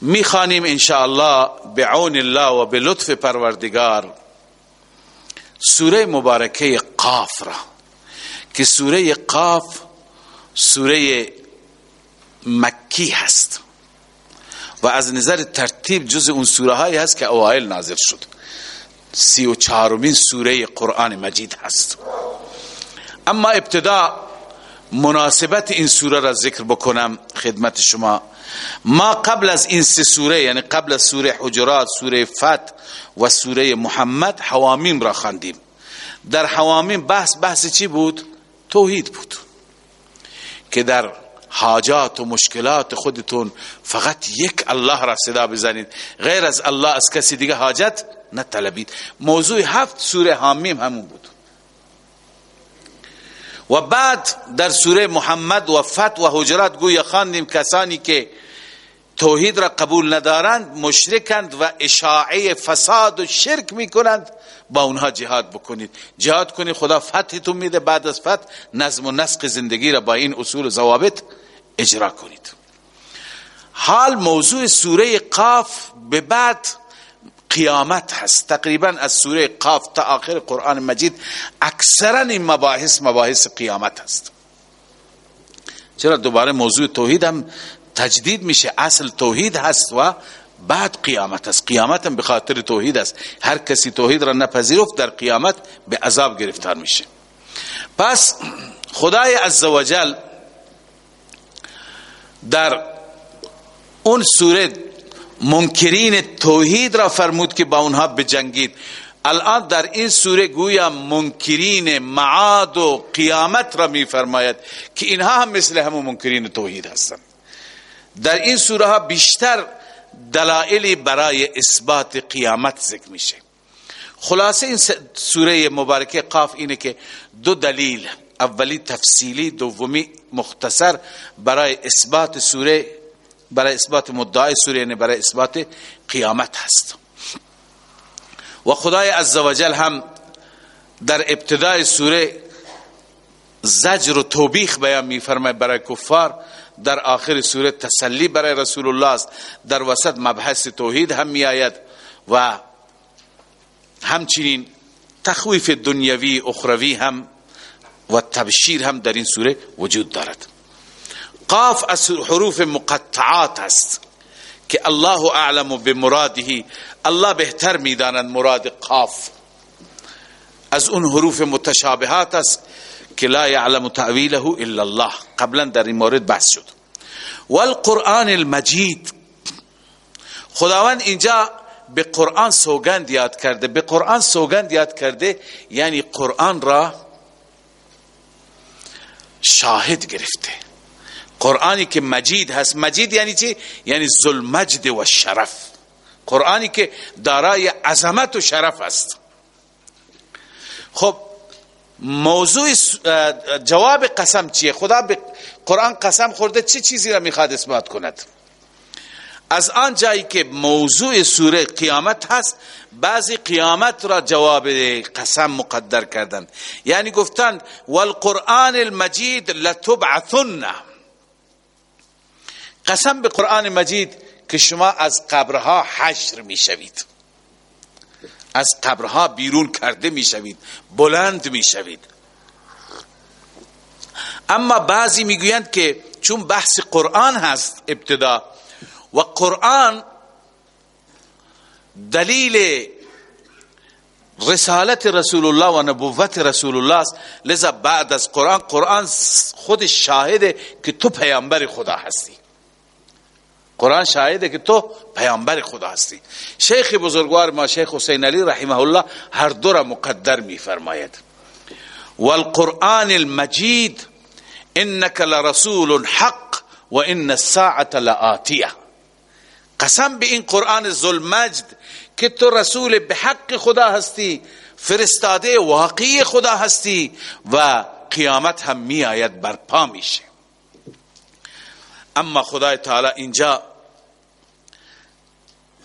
می‌خوانیم انشاءالله بعون الله و به لطف پروردگار سوره مبارکه قاف را که سوره قاف سوره مکی هست و از نظر ترتیب جز اون سوره هایی هست که اوائل نازل شد. سی و چهارمین سوره قرآن مجید هست. اما ابتدا مناسبت این سوره را ذکر بکنم خدمت شما. ما قبل از این سه سوره یعنی قبل از سوره حجرات سوره فتح و سوره محمد حوامیم را خواندیم. در حوامیم بحث بحث چی بود؟ توحید بود. که در حاجات و مشکلات خودتون فقط یک الله را صدا بزنید. غیر از الله از کسی دیگه حاجت نطلبید موضوع هفت سوره حامیم همون بود. و بعد در سوره محمد و فتح و حجرات گویا خواندیم کسانی که توحید را قبول ندارند مشرکند و اشاعه فساد و شرک می‌کنند با اونها جهاد بکنید. جهاد کنید خدا فتحتون میده بعد از فتح نظم و نسق زندگی را با این اصول و ضوابط اجرا کنید. حال موضوع سوره قاف به بعد قیامت هست. تقریبا از سوره قاف تا آخر قرآن مجید اکثرا این مباحث مباحث قیامت هست. چرا دوباره موضوع توحید هم تجدید میشه؟ اصل توحید هست و بعد قیامت است قیامت هم به توحید است. هر کسی توحید را نپذیرفت در قیامت به عذاب گرفتار میشه. پس خدای عزوجل در اون سوره منکرین توحید را فرمود که با اونها بجنگید. الان در این سوره گویا منکرین معاد و قیامت را میفرماید که اینها هم مثل همون منکرین توحید هستند در این سوره ها بیشتر دلائلی برای اثبات قیامت ذکر میشه. خلاصه این سوره مبارکه قاف اینه که دو دلیل اولی تفصیلی دومی مختصر برای اثبات سوره برای اثبات مدعای سوره یعنی برای اثبات قیامت هست. و خدای عزوجل هم در ابتدای سوره زجر و توبیخ بیان میفرماید برای کفار. در آخر سوره تسلی برای رسول الله است. در وسط مبحث توحید هم می آید و همچنین تخویف دنیوی اخروی هم و تبشیر هم در این سوره وجود دارد. قاف از حروف مقطعات است که الله اعلم بمراده. الله بهتر می‌داند مراد قاف. از اون حروف متشابهات است که لا يعلم تعویله الا الله. قبلا در این مورد بحث شد. والقرآن المجید. خداوند اینجا به قرآن سوگند یاد کرده. به قرآن سوگند یاد کرده یعنی قرآن را شاهد گرفته. قرآنی که مجید هست. مجید یعنی چی؟ یعنی ظلمجد و شرف. قرآنی که دارای عظمت و شرف است. خب موضوع جواب قسم چیه؟ خدا به قرآن قسم خورده چه چیزی را می‌خواد اثبات کند؟ از آن جایی که موضوع سوره قیامت هست بعضی قیامت را جواب قسم مقدر کردند. یعنی گفتند والقرآن المجید لتبعثن. قسم به قرآن مجید که شما از قبرها حشر می‌شوید. از قبرها بیرون کرده می‌شوید. بلند می‌شوید. اما بعضی می‌گویند که چون بحث قرآن هست ابتدا و قرآن دلیل رسالت رسول الله و نبوت رسول الله است. لذا بعد از قرآن قرآن خود شاهده که تو پیامبر خدا هستی. قرآن شاهده که تو پیامبر خدا هستی. شیخ بزرگوار ما شیخ حسین علی رحمه الله هر دو را مقدر می فرماید والقرآن المجید انك لرسول حق و ان الساعه لآتیه. قسم به این قرآن ذوالمجد که تو رسول به حق خدا هستی فرستاده واقعی خدا هستی و قیامت هم می آید برپا میشه اما خدای تعالی اینجا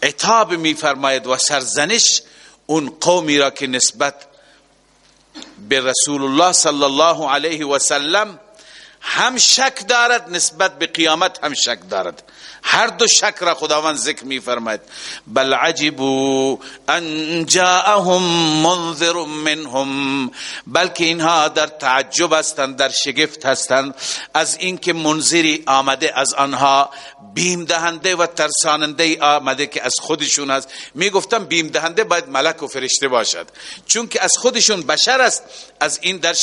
عتاب می فرماید و سرزنش اون قومی را که نسبت به رسول الله صلی الله علیه و سلم هم شک دارد نسبت به قیامت هم شک دارد. هر دو شک را خداوند ذکر می فرماید بل عجبوا ان جاءهم منذر منهم بلکه اینها در تعجب هستند در شگفت هستند. از اینکه منذری آمده از آنها بیم دهنده و ترساننده آمده که از خودشون است می گفتم بیم دهنده باید ملک و فرشته باشد. چون که از خودشون بشر است از این در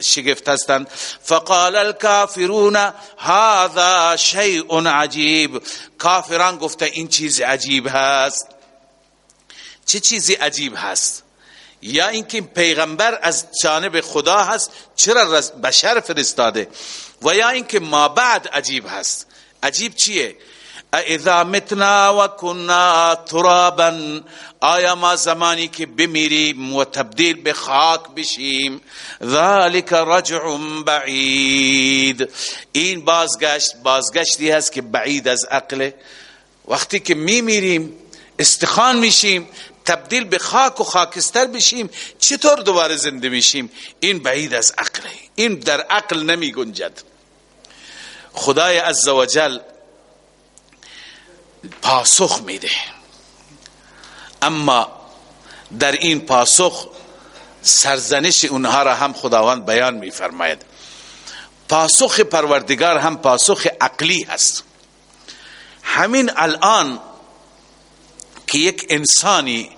شگفت هستند. فقال الكافرون هذا شیء عجیب. کافران گفته این چیز عجیب هست. چه چیزی عجیب هست؟ یا اینکه پیغمبر از جانب خدا هست چرا بشر فرستاده؟ و یا اینکه ما بعد عجیب هست؟ عجیب چیه؟ اذا متنا و کنا ترابا آیا ما زمانی که بمیریم و تبدیل به خاک بشیم ذالک رجع بعید این بازگشت بازگشتی هست که بعید از عقل. وقتی که میمیریم استخان میشیم تبدیل به خاک و خاکستر بشیم چطور دوباره زنده میشیم؟ این بعید از عقله. این در عقل نمی گنجد خدای عزوجل پاسخ میده. اما در این پاسخ سرزنش اونها را هم خداوند بیان میفرماید. پاسخ پروردگار هم پاسخ عقلی هست. همین الان که یک انسانی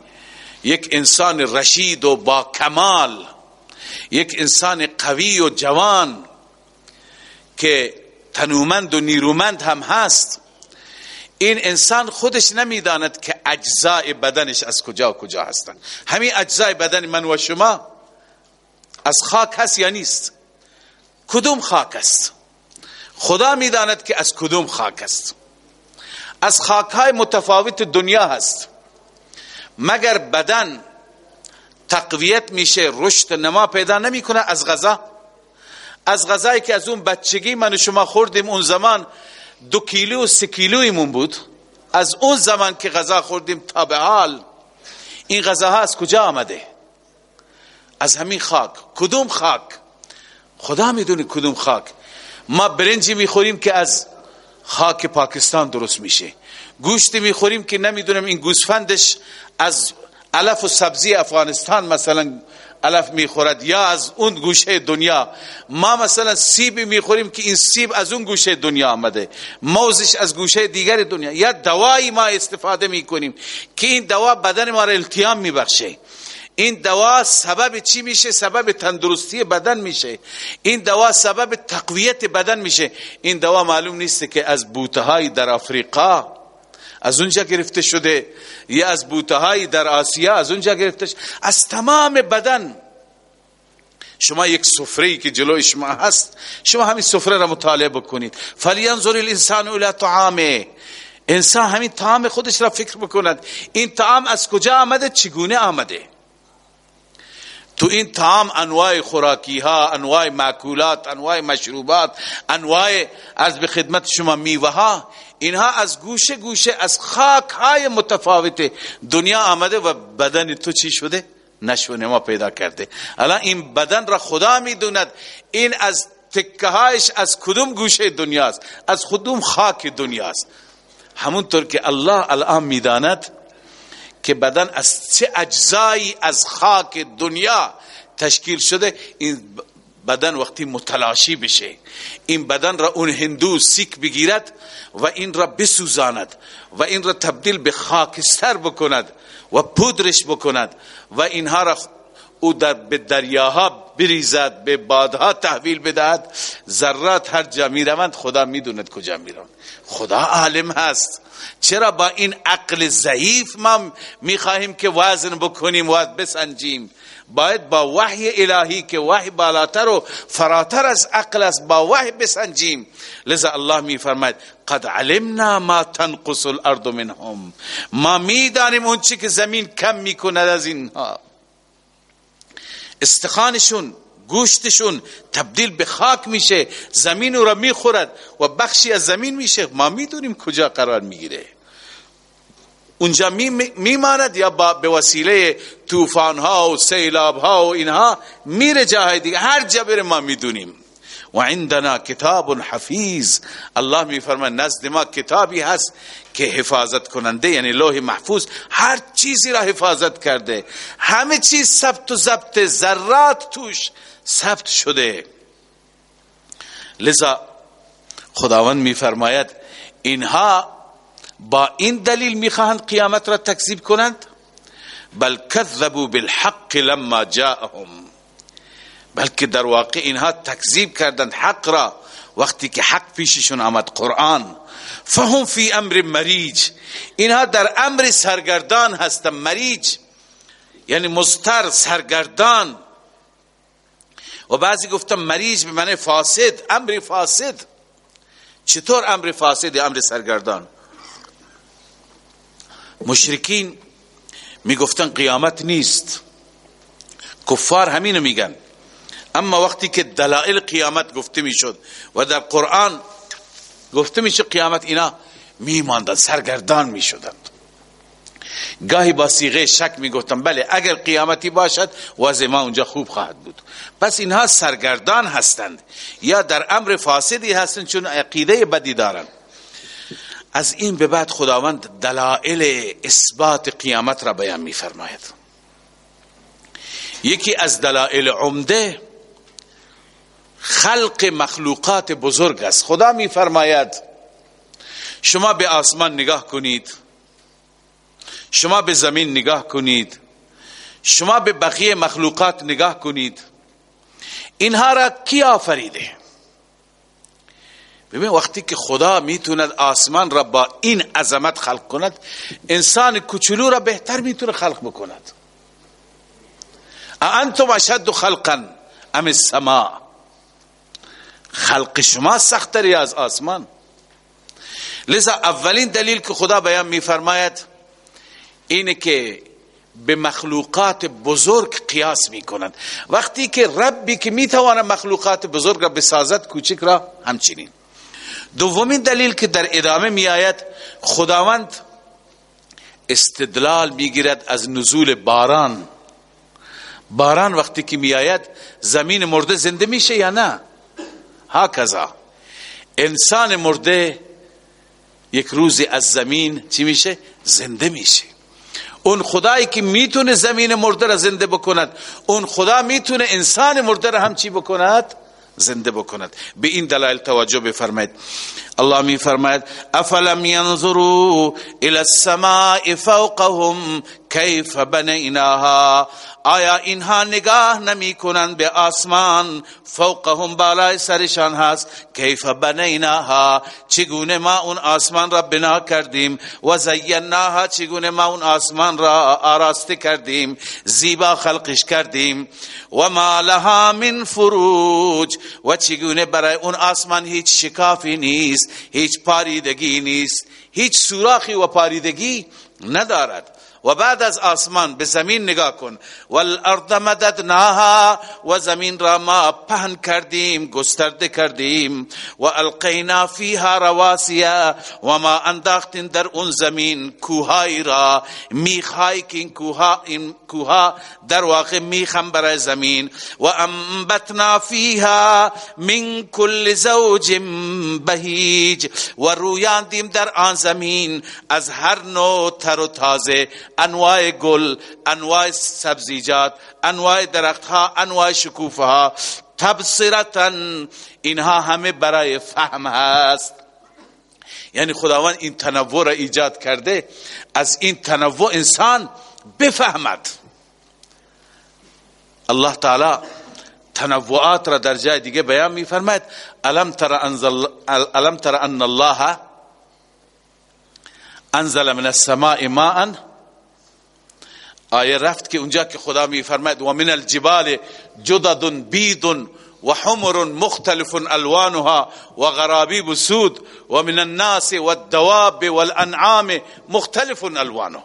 یک انسان رشید و با کمال یک انسان قوی و جوان که تنومند و نیرومند هم هست. این انسان خودش نمی‌داند که اجزای بدنش از کجا کجا هستند. همین اجزای بدن من و شما از خاک هست یا نیست؟ کدوم خاک است؟ خدا می‌داند که از کدوم خاک است. از خاک های متفاوت دنیا هست. مگر بدن تقویت میشه رشد نما پیدا نمی‌کنه از غذا؟ از غذایی که از اون بچگی من و شما خوردیم اون زمان دو کیلو و سه کیلویمون بود. از اون زمان که غذا خوردیم تا به حال این غذاها از کجا آمده؟ از همین خاک. کدوم خاک؟ خدا می‌دونه کدوم خاک. ما برنجی می‌خوریم که از خاک پاکستان درست میشه. گوشتی می‌خوریم که نمی‌دونم این گوسفندش از علف و سبزی افغانستان مثلا علف می‌خورد یا از اون گوشه دنیا. ما مثلا سیب می‌خوریم که این سیب از اون گوشه دنیا آمده. موزش از گوشه دیگر دنیا. یا دوایی ما استفاده می‌کنیم که این دوا بدن ما را التیام میبخشه. این دوا سبب چی میشه؟ سبب تندرستی بدن میشه. این دوا سبب تقویت بدن میشه. این دوا معلوم نیست که از بوته در افریقا از اونجا گرفته شده. یا از بوته در آسیا از اونجا گرفته شده. از تمام بدن. شما یک سفره که جلوی شما هست شما همین سفره را مطالعه بکنید. فلینظر الانسان الى طعامه. انسان همین طعام خودش را فکر بکند. این طعام از کجا آمده؟ چگونه آمده؟ تو این طعام انواع خوراکی ها انواع معکولات انواع مشروبات انواع از به خدمت شما میوه ها اینها از گوشه گوشه از خاک های متفاوت دنیا آمده و بدن تو چی شده؟ نشو نما پیدا کرده. الان این بدن را خدا می‌دوند. این از تکه هایش از کدوم گوشه دنیاست؟ از کدوم خاک دنیاست؟ همونطور که الله الان می‌داند که بدن از چه اجزایی از خاک دنیا تشکیل شده این بدن وقتی متلاشی بشه. این بدن را اون هندو سیک بگیرد و این را بسوزاند و این را تبدیل به خاکستر بکند و پودرش بکند و اینها را او در به دریاها بریزد به بادها تحویل بدهد. ذرات هر جا می‌روند خدا می‌دوند کجا می‌روند خدا عالم هست. چرا با این عقل ضعیف ما می‌خواهیم که وزن بکنیم و بسنجیم؟ باید با وحی الهی که وحی بالاتر و فراتر از عقل است با وحی بسنجیم. لذا الله می فرماید قد علمنا ما تنقص الارض منهم. ما می‌دانیم اون که زمین کم می‌کند از اینها. استخانشون گوشتشون تبدیل به خاک میشه زمین را می‌خورد و بخشی از زمین میشه. ما می‌دونیم کجا قرار می‌گیره. اونجا میماند یا به وسیله طوفان ها و سیلاب ها و اینها میره جاهای دیگه. هر جبر ما می‌دونیم. و عندنا کتاب حفیظ. الله میفرماید نزد ما کتابی هست که حفاظت کننده یعنی لوح محفوظ. هر چیزی را حفاظت کرده. همه چیز ثبت و ضبط ذرات توش ثبت شده. لذا خداوند میفرماید اینها با این دلیل می‌خواهند قیامت را تکذیب کنند؟ بل کذبوا بالحق لما جاءهم. بلکه در واقع اینها تکذیب کردند حق را وقتی که حق پیششون آمد قرآن. فهم فی امر مریج. اینها در امر سرگردان هستند مریج. یعنی مستر سرگردان. و بعضی گفتم مریج به معنی فاسد امر فاسد. چطور امر فاسد امر سرگردان؟ مشرکین می‌گفتن قیامت نیست. کفار همینو میگن. اما وقتی که دلائل قیامت گفته می‌شد و در قرآن گفته میشه قیامت اینا میماندن سرگردان می‌شدند. گاهی با سیغه شک می‌گفتن بله اگر قیامتی باشد وضع ما اونجا خوب خواهد بود. پس اینها سرگردان هستند یا در امر فاسدی هستند چون عقیده بدی دارند. از این به بعد خداوند دلائل اثبات قیامت را بیان میفرماید. یکی از دلائل عمده خلق مخلوقات بزرگ است. خدا میفرماید شما به آسمان نگاه کنید شما به زمین نگاه کنید شما به بقیه مخلوقات نگاه کنید. اینها را کی آفریده؟ ببین وقتی که خدا می‌توند آسمان را با این عظمت خلق کند انسان کوچولو را بهتر می‌تونه خلق بکند. انتم اشد خلقا ام السماء خلق شما سختری از آسمان. لذا اولین دلیل که خدا بیان میفرماید اینه که به مخلوقات بزرگ قیاس می کنند وقتی که ربی که می‌تواند مخلوقات بزرگ را بسازد کوچک را همچنین. دومین دلیل که در ادامه می آید خداوند استدلال می‌گیرد از نزول باران. باران وقتی که می آید زمین مرده زنده میشه یا نه؟ هاکذا. انسان مرده یک روزی از زمین چی میشه؟ زنده میشه. اون خدایی که می‌تونه زمین مرده را زنده بکند اون خدا می‌تونه انسان مرده را هم چی بکند؟ زنده بکند. به این دلایل توجه بفرمایید. الله می فرماید افلم ينظروا إلى السماء فوقهم كيف بنيناها؟ آیا اینها نگاه نمی کنند به آسمان؟ فوقهم بالای سرشان هست. کیف بنیناها؟ چگونه ما اون آسمان را بنا کردیم؟ و زیناها چگونه ما اون آسمان را آراسته کردیم؟ زیبا خلقش کردیم. و ما لها من فروج. و چگونه برای اون آسمان هیچ شکافی نیست هیچ پاریدگی نیست. هیچ سوراخی و پاریدگی ندارد. و بعد از آسمان به زمین نگاه کن. والارض مددناها و زمین را ما پهن کردیم گسترده کردیم. و القینا فیها رواسیا و ما انداختیم در اون زمین کوهایی را. میخهایی این کوها این کوها در واقع میخم برای زمین. و انبتنا فیها من کل زوج بهیج. و رویاندیم در آن زمین از هر نوع تر و تازه. انواع گل انواع سبزیجات انواع درختها انواع شکوفه ها تبصرتا اینها همه برای فهم هست. یعنی خداوند این تنوع را ایجاد کرده از این تنوع انسان بفهمد. الله تعالی تنوعات را در جای دیگه بیان میفرماید. الم تر انزل الم تر ان الله انزل من السماء ماء آیه رفت که اونجا که خدا میفرماید و من الجبال جدد بید و حمر مختلف الوانها و غرابیب سود و من الناس والدواب والانعام مختلف الوانه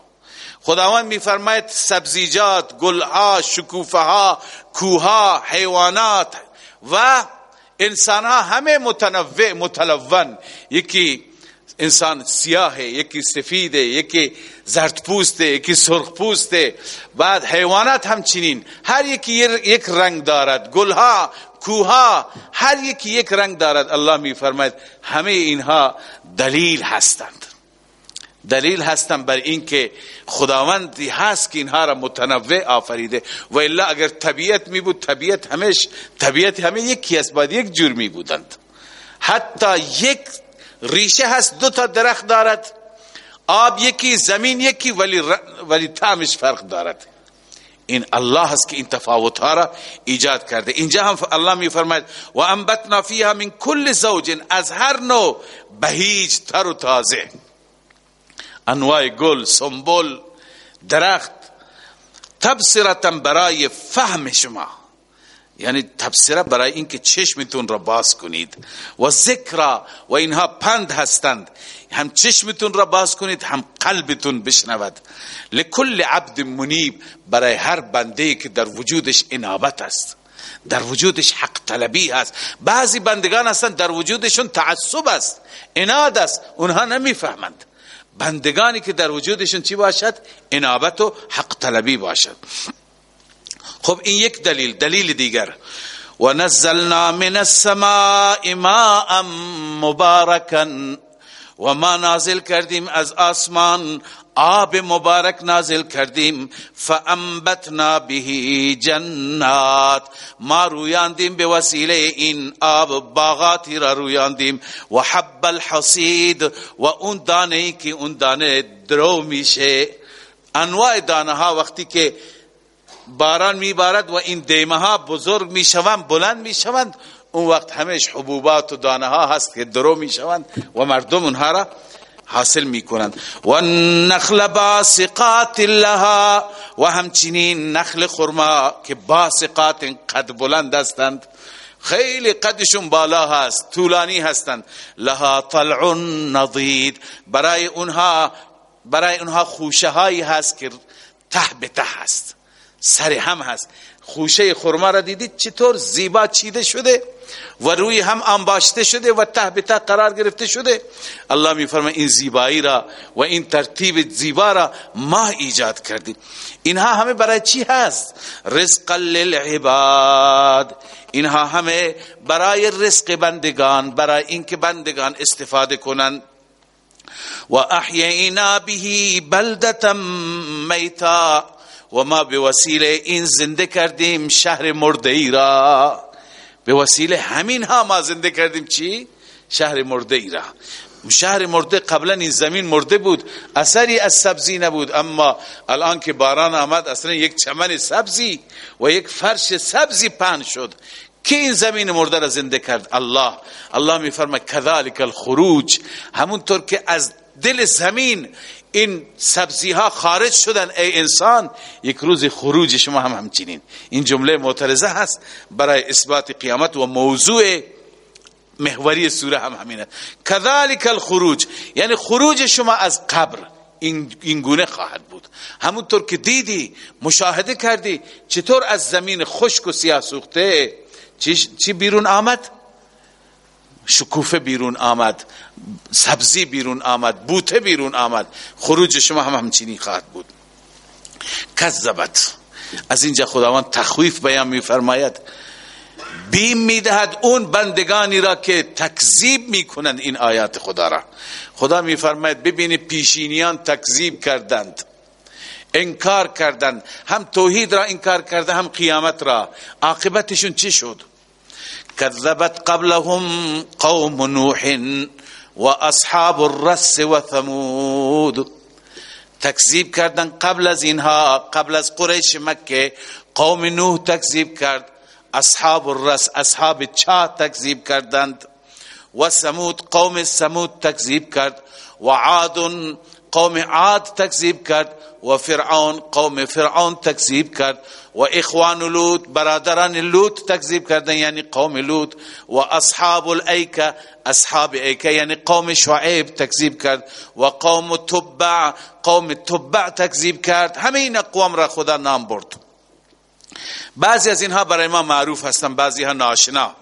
خداوند میفرماید سبزیجات گلها شکوفه کوها حیوانات و انسان ها همه متنوع متلون یکی انسان سیاه یکی سفیده یکی زرد پوسته یکی سرخ پوسته بعد حیوانات همچنین هر یکی یک رنگ دارد. گلها کوها هر یکی یک رنگ دارد. الله می فرماید همه اینها دلیل هستند. دلیل هستند بر اینکه خداوندی هست که اینها را متنوع آفریده. و الا اگر طبیعت می بود طبیعت همش طبیعت همه یکی است باید یک جور می بودند حتی یک ریشه هست دو تا درخت دارد. آب یکی زمین یکی ولی ولی طعمش فرق دارد. این الله هست که این تفاوت ها را ایجاد کرده. اینجا هم الله می فرماید و انبتنا فیها من کل زوج از هر نوع بهیج تر و تازه. انواع گل سنبل درخت تبصرتا برای فهم شما. یعنی تبصره برای اینکه چشمتون را باز کنید و ذکر و اینها پند هستند. هم چشمتون را باز کنید هم قلبتون بشنود. لکل عبد منیب برای هر بنده که در وجودش انابت است. در وجودش حق طلبی هست. بعضی بندگان هستند در وجودشون تعصب است اناد است اونها نمی‌فهمند. بندگانی که در وجودشون چی باشد؟ انابت و حق طلبی باشد. خب این یک دلیل دلیل دیگر. و نزلنا من السماء ماء مبارکا و ما نازل کردیم از آسمان آب مبارک نازل کردیم. فانبتنا به جنات. ما رویاندیم به وسیله این آب باغاتی را رویاندیم. و حب الحصید و اون دانه که اون دانه درو میشه. انواع دانه ها وقتی که باران میبارد و این دیمه ها بزرگ می‌شوند بلند می‌شوند. اون وقت همیش حبوبات و دانه ها هست که درو می‌شوند و مردم اونها را حاصل می‌کنند. و نخل باسقات لها و همچنین نخل خرما که باسقات قد بلند هستند. خیلی قدشون بالا هست طولانی هستند. لها طلع نضید. برای اونها برای اونها خوشه هایی هست که ته به ته هست. سر هم هست. خوشه خرما را دیدید؟ چطور زیبا چیده شده و روی هم انباشته شده و ته به قرار گرفته شده. الله می فرماید این زیبایی را و این ترتیب زیبا را ما ایجاد کردیم. اینها همه برای چی هست؟ رزق للعباد. اینها همه برای رزق بندگان برای اینکه بندگان استفاده کنند. و احیینا به بلدتا میتا. و ما به وسیله این زنده کردیم شهر مرده ای را. به وسیله همین ها ما زنده کردیم چی؟ شهر مرده ای را. شهر مرده قبلا این زمین مرده بود اثری از سبزی نبود اما الان که باران آمد اصلا یک چمن سبزی و یک فرش سبزی پهن شد. که این زمین مرده را زنده کرد؟ الله. الله میفرما کذالک الخروج. همونطور که از دل زمین این سبزی ها خارج شدن ای انسان. یک روز خروج شما هم همچنین. این جمله معترضه هست. برای اثبات قیامت و موضوع محوری سوره هم همینه. کذالک الخروج. یعنی خروج شما از قبر. این گونه خواهد بود. همونطور که دیدی مشاهده کردی. چطور از زمین خشک و سیاه سوخته؟ چی بیرون آمد؟ شکوفه بیرون آمد سبزی بیرون آمد بوته بیرون آمد. خروج شما هم همچینی خواهد بود. کذبت. از اینجا خداوند تخویف بیان میفرماید. بیم می‌دهد اون بندگانی را که تکذیب می‌کنند این آیات خدا را. خدا میفرماید ببینی پیشینیان تکذیب کردند انکار کردند هم توحید را انکار کرده هم قیامت را. عاقبتشون چی شد؟ كذبت قبلهم قوم نوح وأصحاب الرس وثمود. تکذیب کردن قبل از اینها قبل از قریش مکه قوم نوح تکذیب کرد. اصحاب الرس اصحاب چا تکذیب کردند؟ و سمود قوم سمود تکذیب کرد. و عاد قوم عاد تکذیب کرد. و فرعون قوم فرعون تکذیب کرد. و اخوان لوط برادران لوط تکذیب کردن یعنی قوم لوط. و اصحاب الایکه اصحاب ایکه یعنی قوم شعیب تکذیب کرد. و قوم تبع قوم تبع تکذیب کرد. همه این اقوام را خدا نام برد. بعضی از اینها برای ما معروف هستند بعضی ها ناشنا.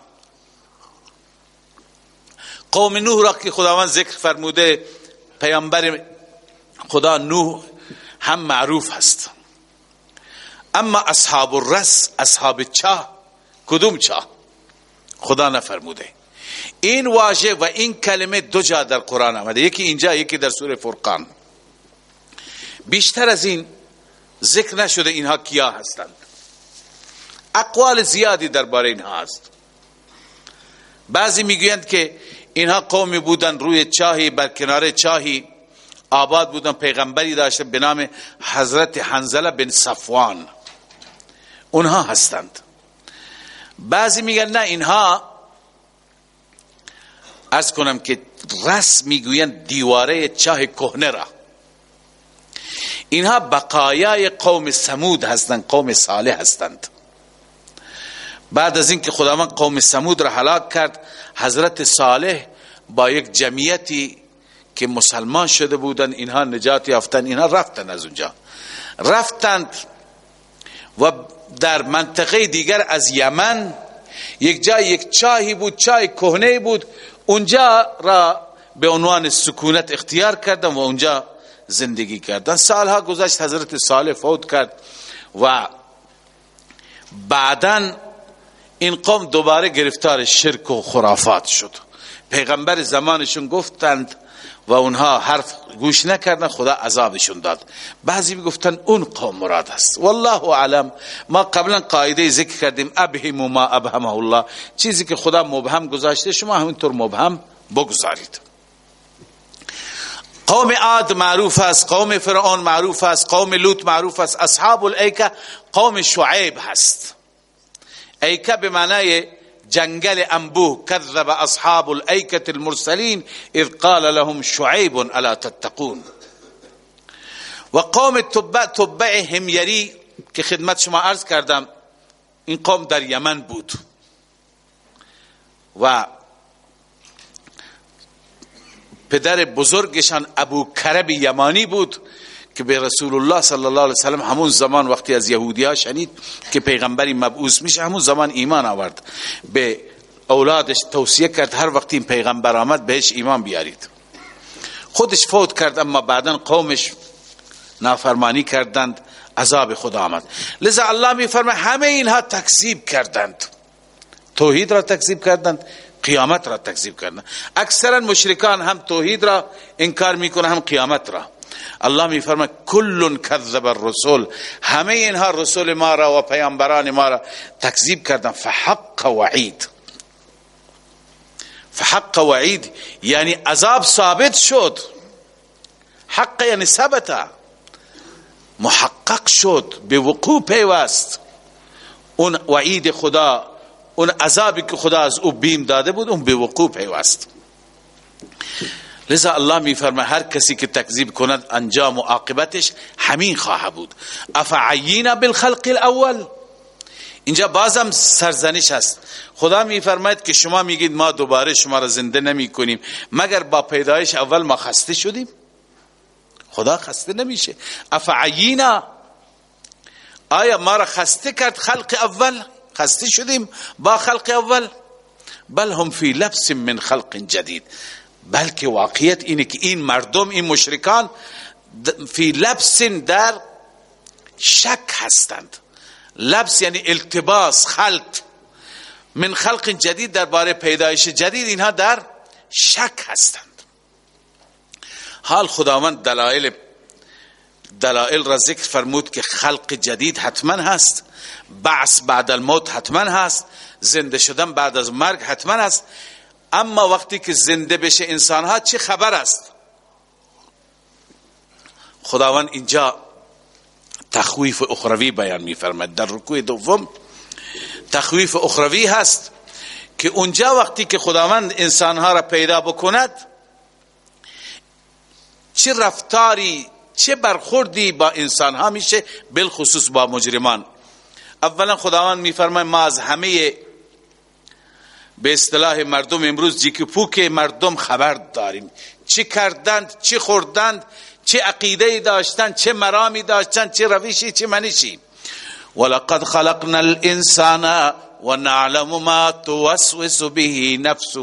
قوم نوح را که خداوند ذکر فرموده پیامبر خدا نوح هم معروف هست. اما اصحاب الرس اصحاب چاه کدوم چاه؟ خدا نفرموده. این واژه و این کلمه دو جا در قرآن آمده. یکی اینجا یکی در سوره فرقان. بیشتر از این ذکر نشده اینها کیا هستند. اقوال زیادی درباره اینها هست. بعضی می‌گویند که اینها قومی بودن روی چاهی بر کنار چاهی. آباد بودن پیغمبری داشته به نام حضرت حنزله بن صفوان. اونها هستند. بعضی میگن نه اینها از کنم که رس می‌گویند دیواره چاه کهنه را. اینها بقایای قوم سمود هستند قوم صالح هستند. بعد از اینکه خداوند قوم سمود را هلاک کرد حضرت صالح با یک جمعیتی که مسلمان شده بودند اینها نجات یافتن اینها رفتن از اونجا. رفتند و در منطقه دیگر از یمن یک جای یک چاهی بود چای کهنه بود اونجا را به عنوان سکونت اختیار کردن و اونجا زندگی کردن. سالها گذشت حضرت صالح فوت کرد و بعدا این قوم دوباره گرفتار شرک و خرافات شد. پیغمبر زمانشون گفتند و اونها حرف گوش نکردن خدا عذابشون داد. بعضی گفتن اون قوم مراد است. والله اعلم. ما قبلا قاعده ذکر کردیم ابهم ما ابهمه الله. چیزی که خدا مبهم گذاشته شما همینطور مبهم بگذارید. قوم عاد معروف است قوم فرعون معروف است قوم لوط معروف است اصحاب الایکه قوم شعیب هست. ایکه به معنای جنگل انبوه كذب اصحاب الایکه المرسلین اذ قال لهم شعیب الا تتقون. و قوم تبع تبع همیری که خدمت شما عرض کردم این قوم در یمن بود. و پدر بزرگشان ابو کرب یمانی بود. که به رسول الله صلی الله علیه وسلم همون زمان وقتی از یهودی ها شنید که پیغمبری مبعوث میشه همون زمان ایمان آورد. به اولادش توصیه کرد هر وقتی این پیغمبر آمد بهش ایمان بیارید. خودش فوت کرد اما بعدا قومش نافرمانی کردند عذاب خدا آمد. لذا الله می فرمه همه اینها تکذیب کردند. توحید را تکذیب کردند قیامت را تکذیب کردند. اکثرا مشرکان هم توحید را انکار می‌کنه هم قیامت را. الله می فرمه کل کذب الرسول. همه اینها رسول ما را و پیامبران ما را تکذیب کردن. فحق وعید. فحق وعید یعنی عذاب ثابت شد. حق یعنی ثبت. محقق شد. به وقوع پیوست. اون وعید خدا اون عذابی که خدا از او بیم داده بود اون به وقوع پیوست. لذا الله میفرمه هر کسی که تکذیب کند انجام و عاقبتش همین خواهد بود. افعینا بالخلق الاول. اینجا بازم سرزنش است خدا میفرماید که شما میگید ما دوباره شما را زنده نمی کنیم مگر با پیدایش اول ما خسته شدیم؟ خدا خسته نمیشه. افعینا. آیا ما را خسته کرد خلق اول؟ خسته شدیم با خلق اول. بل هم فی لبس من خلق جدید. بلکه واقعیت اینه که این مردم این مشرکان فی لبس در شک هستند. لبس یعنی التباس خلق. من خلق جدید درباره پیدایش جدید اینها در شک هستند. حال خداوند دلائل دلائل را ذکر فرمود که خلق جدید حتما هست. بعث بعد الموت حتما هست. زنده شدن بعد از مرگ حتما هست. اما وقتی که زنده بشه انسان ها چه خبر است؟ خداوند اینجا تخویف اخروی بیان میفرماید. در رکوع دوم تخویف اخروی هست که اونجا وقتی که خداوند انسانها را پیدا بکند چه رفتاری چه برخوردی با انسانها میشه بالخصوص با مجرمان. اولا خداوند میفرماید ما از همه به اصطلاح مردم امروز جیک پوک مردم خبر داریم. چه کردند چه خوردند چه عقیده داشتند چه مرامی داشتند چه روشی چه منشی. ولقد خلقنا الانسان ونعلم ما توسوس به نفسه.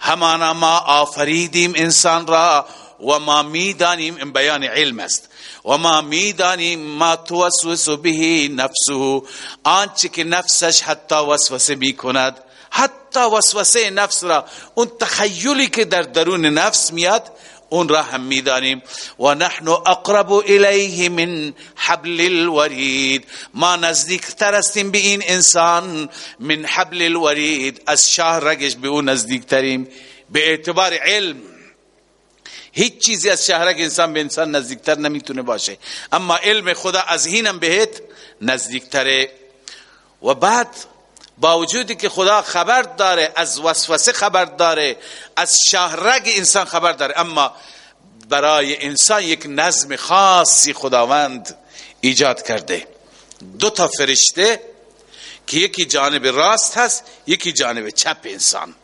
همانا ما آفریدیم انسان را و ما می‌دانیم بیان علم است. و ما می‌دانیم ما توسوس به نفسه. آنچه که نفسش حتی وسوسه می کند حتی وسوسه نفس را اون تخیلی که در درون نفس میاد اون را هم می‌دانیم. و نحن اقرب الیه من حبل الورید. ما نزدیکتر هستیم به این انسان من حبل الورید. از شاه رگش به اون نزدیکتریم. به اعتبار علم. هیچ چیزی از شهرک انسان به انسان نزدیکتر نمی‌تونه باشه. اما علم خدا از هینم بهت نزدیکتره. و بعد با وجودی که خدا خبر داره از وسوسه خبر داره از شهرگ انسان خبر داره اما برای انسان یک نظم خاصی خداوند ایجاد کرده. دو تا فرشته که یکی جانب راست هست یکی جانب چپ انسان.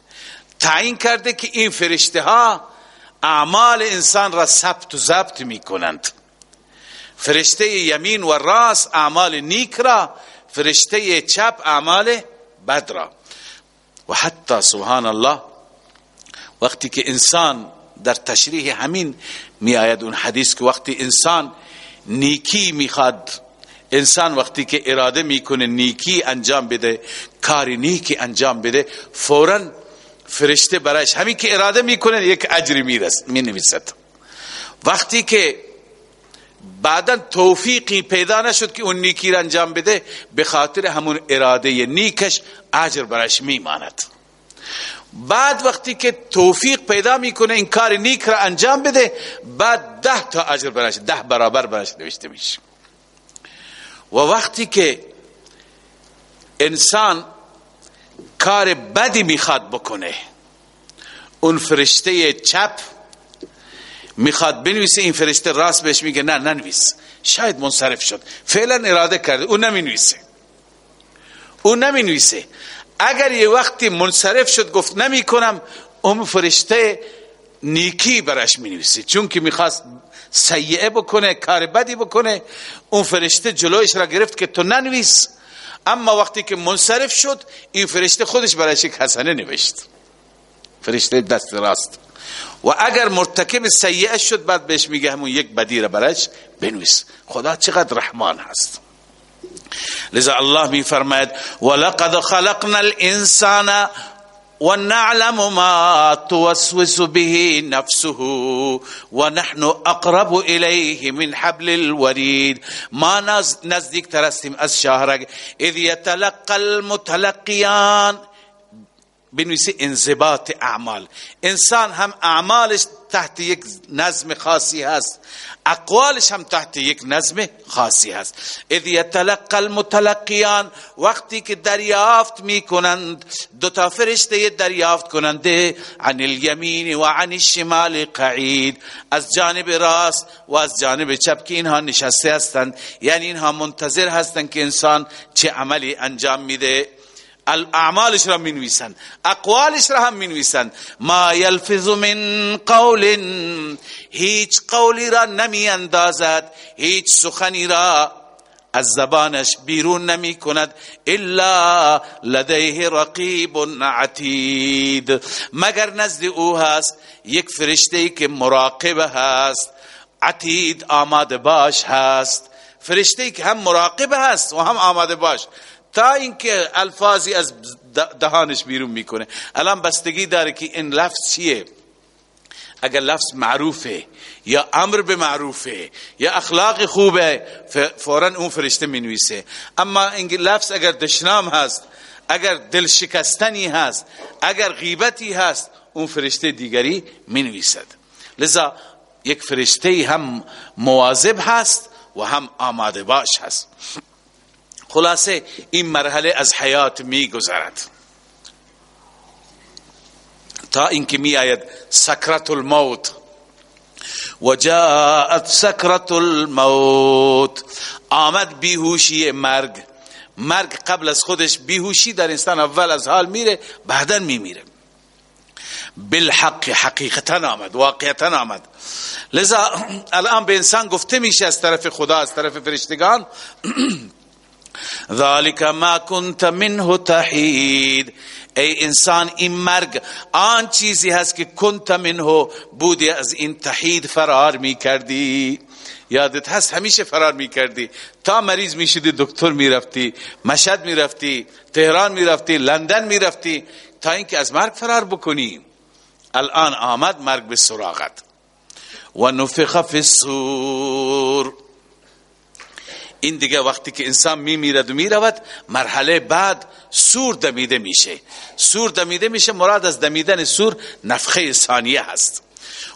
تعیین کرده که این فرشته ها اعمال انسان را ثبت و ضبط می کنند فرشته یمین و راست اعمال نیک را فرشته چپ اعمال بد را. و حتی سبحان الله وقتی که انسان در تشریح همین می آید اون حدیث که وقتی انسان نیکی می‌خواد انسان وقتی که اراده می‌کنه نیکی انجام بده کاری نیکی انجام بده فوراً فرشته برایش. همین که اراده می‌کنه یک اجری می نویسد وقتی که بعدا توفیقی پیدا نشد که اون نیکی را انجام بده به خاطر همون اراده نیکش اجر برایش میماند. بعد وقتی که توفیق پیدا می‌کنه این کار نیک را انجام بده بعد ده تا اجر برایش ده برابر برایش نوشته میشه. و وقتی که انسان کار بدی می‌خواد بکنه. اون فرشته چپ می‌خواد بنویسه این فرشته راست بهش میگه نه ننویس. شاید منصرف شد. فعلا اراده کرده. اون نمی‌نویسه. اون نمی‌نویسه. اگر یه وقتی منصرف شد گفت نمی کنم اون فرشته نیکی برش می نویسه چون که می‌خواست سیعه بکنه کار بدی بکنه اون فرشته جلویش را گرفت که تو ننویس. اما وقتی که منصرف شد این فرشته خودش برایش یک حسنه نوشت؟ فرشته دست راست. و اگر مرتکب سیئه شد بعد بهش میگه همون یک بدی را برایش بنویس. خدا چقدر رحمان هست. لذا الله می فرماید ولقد خلقنا الانسان ونعلم ما توسوس به نفسه ونحن أقرب إليه من حبل الوريد. ما نزدیک ترستیم از شاهرگ. اذ يتلقى المتلقيان بنویسی انضباط اعمال. انسان هم اعمالش تحت یک نظم خاصی هست. اقوالش هم تحت یک نظم خاصی هست. اذ یتلقى المتلقیان وقتی که دریافت می کنند دو تا فرشته دریافت کننده عن الیمین و عن الشمال قعید. از جانب راست و از جانب چپ که اینها نشسته هستند. یعنی اینها منتظر هستند که انسان چه عملی انجام میده. اعمالش را نویسن اقوالش را هم نویسن ما یلفظ من قول هیچ قولی را نمی اندازد هیچ سخنی را از زبانش بیرون نمی کند الا لدیه رقیب عتید. مگر نزد او هست یک فرشته که مراقب هست عتید آماده باش هست. فرشته که هم مراقب هست و هم آماده باش. تا اینکه الفاظی از دهانش بیرون می‌کنه. الان بستگی داره که این لفظ چیه؟ اگر لفظ معروفه یا امر به معروفه یا اخلاق خوبه فورا اون فرشته می نویسه اما این لفظ اگر دشنام هست اگر دل شکستنی هست اگر غیبتی هست اون فرشته دیگری می نویسد لذا یک فرشته هم مواظب هست و هم آماده باش هست. خلاصه این مرحله از حیات می گذرد تا اینکه می آید سکرت الموت. و جاءت سکرت الموت. آمد بیهوشی مرگ. مرگ قبل از خودش بیهوشی در انسان اول از حال میره بعدا میمیره. بالحق حقیقتا آمد واقعتا آمد. لذا الان به انسان گفته میشه از طرف خدا از طرف فرشتگان ذالک ما کنت منه تحید ای انسان این مرگ آن چیزی هست که کنت منه بودی از این تحید فرار می کردی یادت هست؟ همیشه فرار می کردی تا مریض می شدی دکتر می رفتی مشهد می رفتی تهران می رفتی لندن می رفتی تا اینکه از مرگ فرار بکنی۔ الان آمد مرگ به سراغت۔ و نفخ فی السور این دیگه وقتی که انسان میمیرد و می‌رود مرحله بعد سور دمیده میشه. سور دمیده میشه مراد از دمیدن سور نفخه ثانیه هست.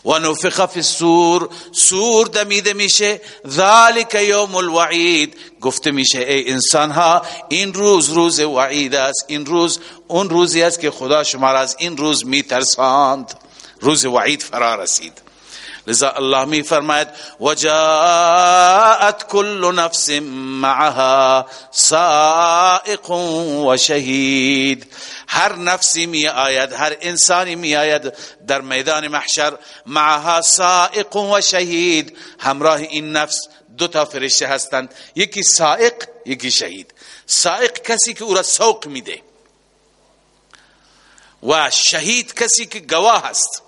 و نفخ فی السور سور دمیده میشه. ذالک یوم الوعید. گفته میشه ای انسان ها این روز روز وعید است. این روز اون روزی است که خدا شما را از این روز میترساند. روز وعید فرا رسید. لذا الله می فرماید وجاءت كل نفس معها سائق و شهید. هر نفسی می آید هر انسانی می آید در میدان محشر معها سائق و شهید. همراه این نفس دو تا فرشته هستند یکی سائق یکی شهید. سائق کسی که او را سوق میده و شهید کسی که گواه است.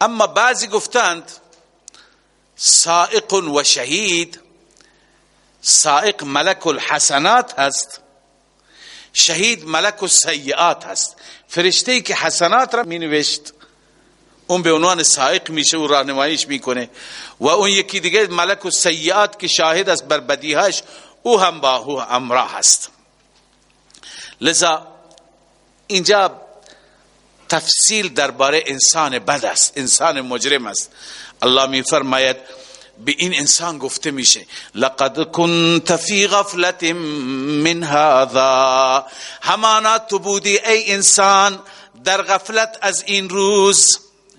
اما بعضی گفتند سائق و شهید سائق ملک الحسنات هست شهید ملک السیئات هست. فرشته ای که حسنات را می نوشت اون به عنوان سائق میشه و راهنماییش می‌کنه. و اون یکی دیگه ملک السیئات که شاهد است بر بدیهاش او هم با او امراه هست. لذا اینجا تفصیل درباره انسان بد است انسان مجرم است. الله می فرماید به این انسان گفته میشه لقد كنت فی غفلت من هذا. همانا تو بودی ای انسان در غفلت از این روز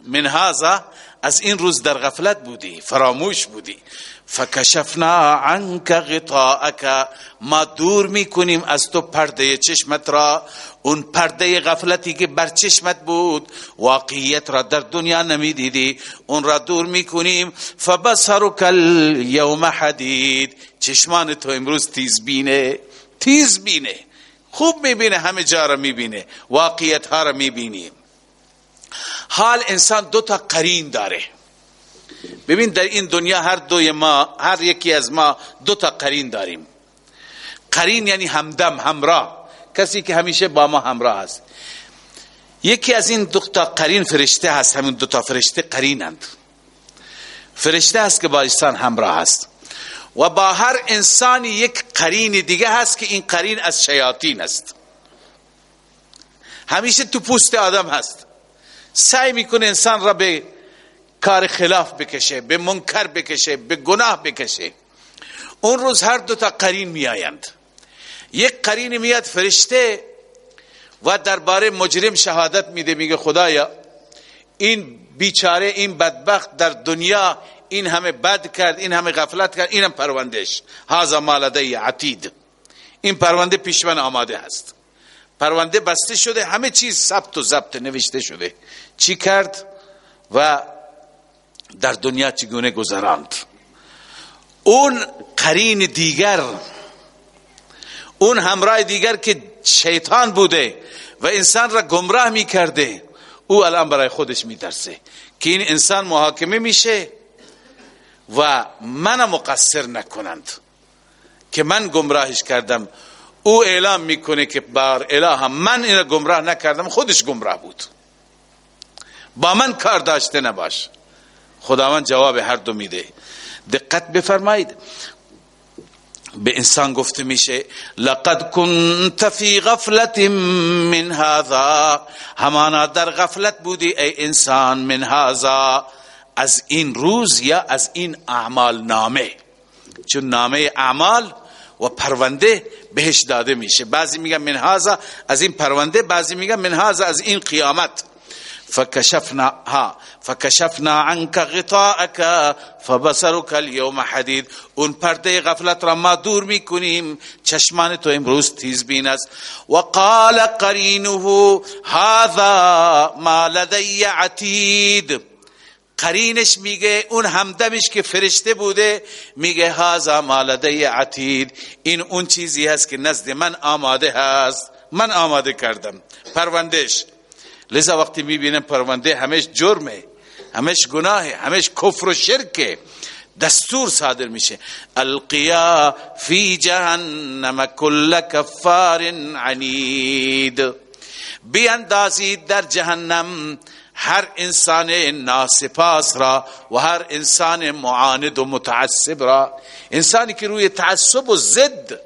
من هذا از این روز در غفلت بودی فراموش بودی. فکشفنا عنك غطاءك ما دور می‌کنیم از تو پرده چشمت را اون پرده غفلتی که بر چشمت بود واقعیت را در دنیا نمی‌دیدی. اون را دور می‌کنیم. فبصرك اليوم حدید. چشمان تو امروز تیز بینه. تیز بینه. خوب می‌بینه همه جا را می‌بینه. واقعیت ها را می‌بینیم. حال انسان دو تا قرین داره. ببین در این دنیا هر دوی ما هر یکی از ما دو تا قرین داریم. قرین یعنی همدم همراه. کسی که همیشه با ما همراه است. یکی از این دو تا قرین فرشته هست همین دو تا فرشته قرینند. فرشته هست که با انسان همراه است. و با هر انسانی یک قرین دیگه هست که این قرین از شیاطین است. همیشه تو پوست آدم هست. سعی می‌کنه انسان را به کار خلاف بکشه به منکر بکشه به گناه بکشه. اون روز هر دو تا قرین می آیند یک قرین میاد فرشته و درباره مجرم شهادت میده میگه خدایا این بیچاره این بدبخت در دنیا این همه بد کرد این همه غفلت کرد اینم پروندهش. هازا مالده عتید. این پرونده پیشمن آماده هست. پرونده بسته شده همه چیز ثبت و ضبط نوشته شده. چی کرد و در دنیا چگونه گذراند؟ اون قرین دیگر اون همراه دیگر که شیطان بوده و انسان را گمراه می کرده او الان برای خودش می درسه که این انسان محاکمه میشه و من مقصر نکنند که من گمراهش کردم. او اعلام می‌کنه که بار الهام من این گمراه نکردم خودش گمراه بود. با من کار داشته نباش. خداوند جواب هر دو میده. دقت بفرمایید. به انسان گفته میشه لقد كنت فی غفلت من هذا. همانا در غفلت بودی ای انسان من هذا. از این روز یا از این اعمال نامه. چون نامه اعمال و پرونده بهش داده میشه. بعضی میگن من هذا از این پرونده بعضی میگن من هذا از این قیامت. فكشفنا ها فكشفنا عنك غطاءك فبصرك اليوم حديد اون پرده غفلت را ما دور می‌کنیم. چشمان تو امروز تیز بین است. وقال قرینه هذا ما لدي عتید. قرینش میگه اون همدمش که فرشته بوده میگه هازا مالده عتید. این اون چیزی هست که نزد من آماده هست. من آماده کردم. پروندهش لذا وقتی می‌بینم پرونده همش جرمه همش گناه همش کفر و شرکه دستور صادر میشه. القیا فی جهنم کل کفار عنید. بیاندازید در جهنم هر انسان ناسپاس را و هر انسان معاند و متعصب را. انسانی که روی تعصب و ضد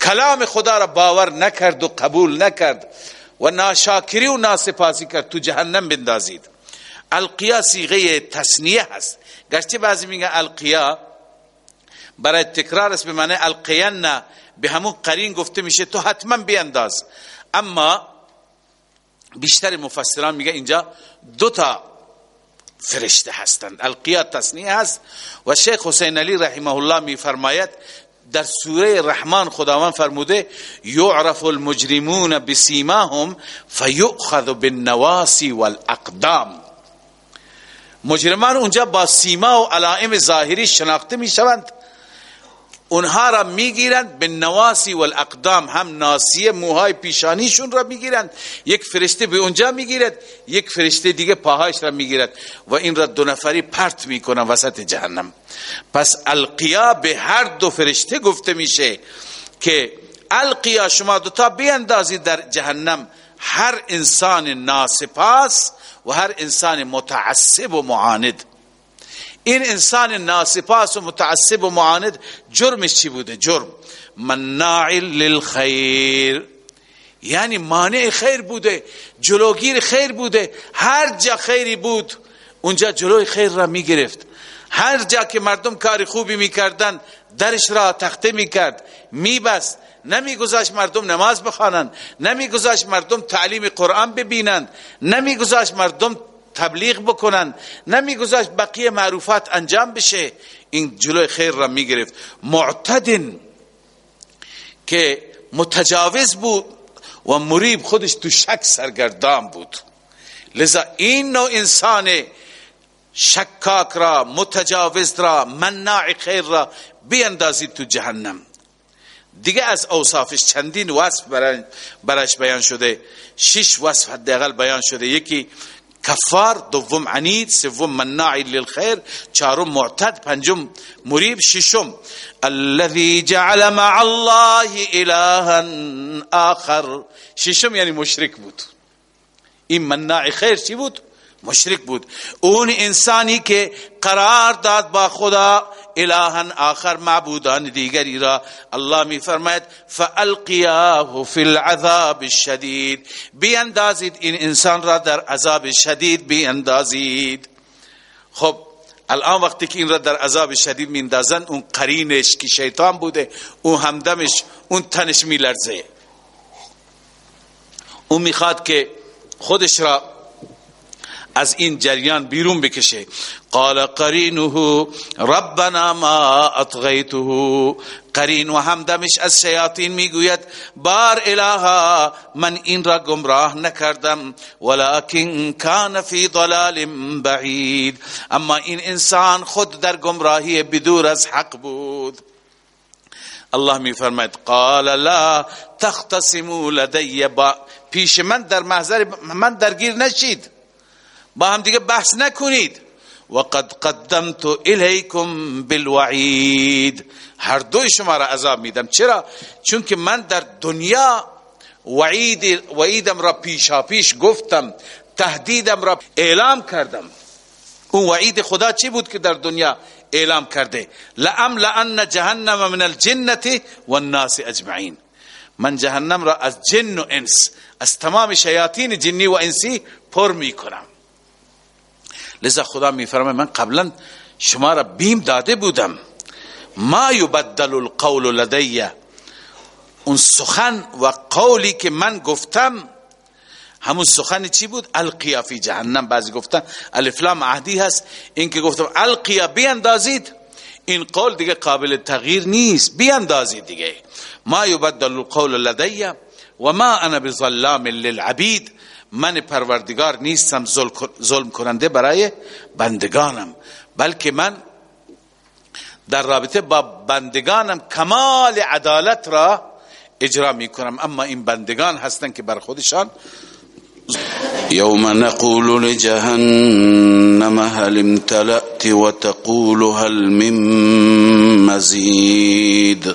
کلام خدا را باور نکرد و قبول نکرد. و ناشاکری و ناسپاسی کرد تو جهنم بندازید. القیا سیغه تصنیه هست. گرچه بعضی میگن القیا برای تکرار است به معنی القیان به همون قرین گفته میشه تو حتما بیانداز. اما بیشتر مفسران میگه اینجا دو تا فرشته هستند. القیا تصنیه هست و شیخ حسین علی رحمه الله میفرماید در سوره رحمان خداوند فرموده یعرف المجرمون بسیماهم فیؤخذ بالنواسی والاقدام مجرمان اونجا با سیما و علائم ظاهری شناخته می شوند اونها را می‌گیرند به نواسی و الاقدام هم ناسی موهای پیشانیشون را می‌گیرند یک فرشته به اونجا می‌گیرد یک فرشته دیگه پاهایش را می‌گیرد و این را دو نفری پرت می‌کنن وسط جهنم. پس القیا به هر دو فرشته گفته میشه که القیا شما دوتا بیاندازید در جهنم. هر انسان ناسپاس و هر انسان متعصب و معاند. این انسان ناسپاس و متعصب و معاند جرمش چی بوده؟ جرم. مناع للخیر. یعنی مانع خیر بوده جلوگیر خیر بوده. هر جا خیری بود اونجا جلوی خیر را می گرفت هر جا که مردم کار خوبی می‌کردن درش را تخته می‌کرد میبست. نمیگذاشت مردم نماز بخوانند نمیگذاشت مردم تعلیم قرآن ببینند نمیگذاشت مردم تبلیغ بکنند نمیگذاشت بقیه معروفات انجام بشه. این جلوی خیر را می‌گرفت. معتدن که متجاوز بود و مریب خودش تو شک سرگردان بود. لذا این نوع انسان شکاک را متجاوز را مناع خیر را بیندازید تو جهنم. دیگه از اوصافش چندین وصف برش بیان شده. شش وصف حداقل بیان شده. یکی کفار دوم عنید سوم مناع للخير چهارم معتد پنجم مریب ششم. الذي جعل مع الله الها آخر. ششم یعنی مشرک بود. این مناع خیر چی بود؟ مشرک بود. اون انسانی که قرار داد با خدا الها آخر معبودان دیگری را الله می فرماید فالقیاه فی العذاب الشدید. بیاندازید این انسان را در عذاب شدید بیاندازید. خب الان وقتی که این را در عذاب شدید میندازن اون قرینش که شیطان بوده اون همدمش اون تنش میلرزه. اون می‌خواد که خودش را از این جریان بیرون بکشه. قال قرینه ربنا ما اطغیته. قرین و همدمش از شیاطین می‌گوید بار الها من این را گمراه نکردم ولكن کان فی ضلال بعید. اما این انسان خود در گمراهی بدور از حق بود. الله می فرماید قال لا تختصموا لدی با پیش من در محضر من درگیر نشید. با هم دیگه بحث نکنید. وقد قدمت الیکم بالوعید. هر دوی شما را عذاب میدم. چرا؟ چون که من در دنیا وعید وعیدم را پیشا پیش گفتم. تهدیدم را اعلام کردم. اون وعید خدا چی بود که در دنیا اعلام کرده؟ لام لان جهنم من الجنه والناس اجمعین. من جهنم را از جن و انس از تمام شیاطین جنی و انسی پر می کنم لذا خدا میفرمه من قبلا شما را بیم داده بودم. ما یبدل القول لدی. اون سخن و قولی که من گفتم همون سخن چی بود؟ القیا جهنم. بعضی گفتن الفلام عهدی هست. این که گفتم القیا بیاندازید. این قول دیگه قابل تغییر نیست. بیاندازید دیگه. ما یبدل القول لدی و ما انا بظلام للعبید. من پروردگار نیستم ظلم کننده برای بندگانم بلکه من در رابطه با بندگانم کمال عدالت را اجرا می کنم اما این بندگان هستن که بر خودشان يوم نقول لجهنم هل امتلأت وتقول هل من مزيد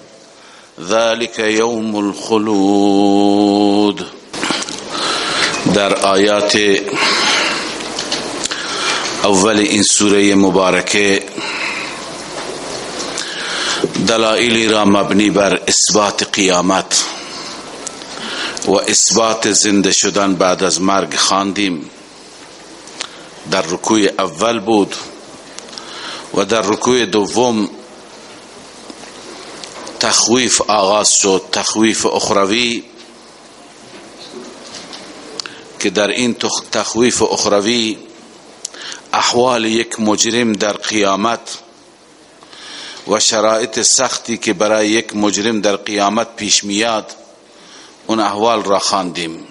ذلك يوم الخلود. در آیات اول این سوره مبارکه دلائلی را مبنی بر اثبات قیامت و اثبات زنده شدن بعد از مرگ خواندیم. در رکوع اول بود و در رکوع دوم تخویف آغاز شد تخویف اخروی که در این تخویف اخروی احوال یک مجرم در قیامت و شرایط سختی که برای یک مجرم در قیامت پیش میاد اون احوال را خواندیم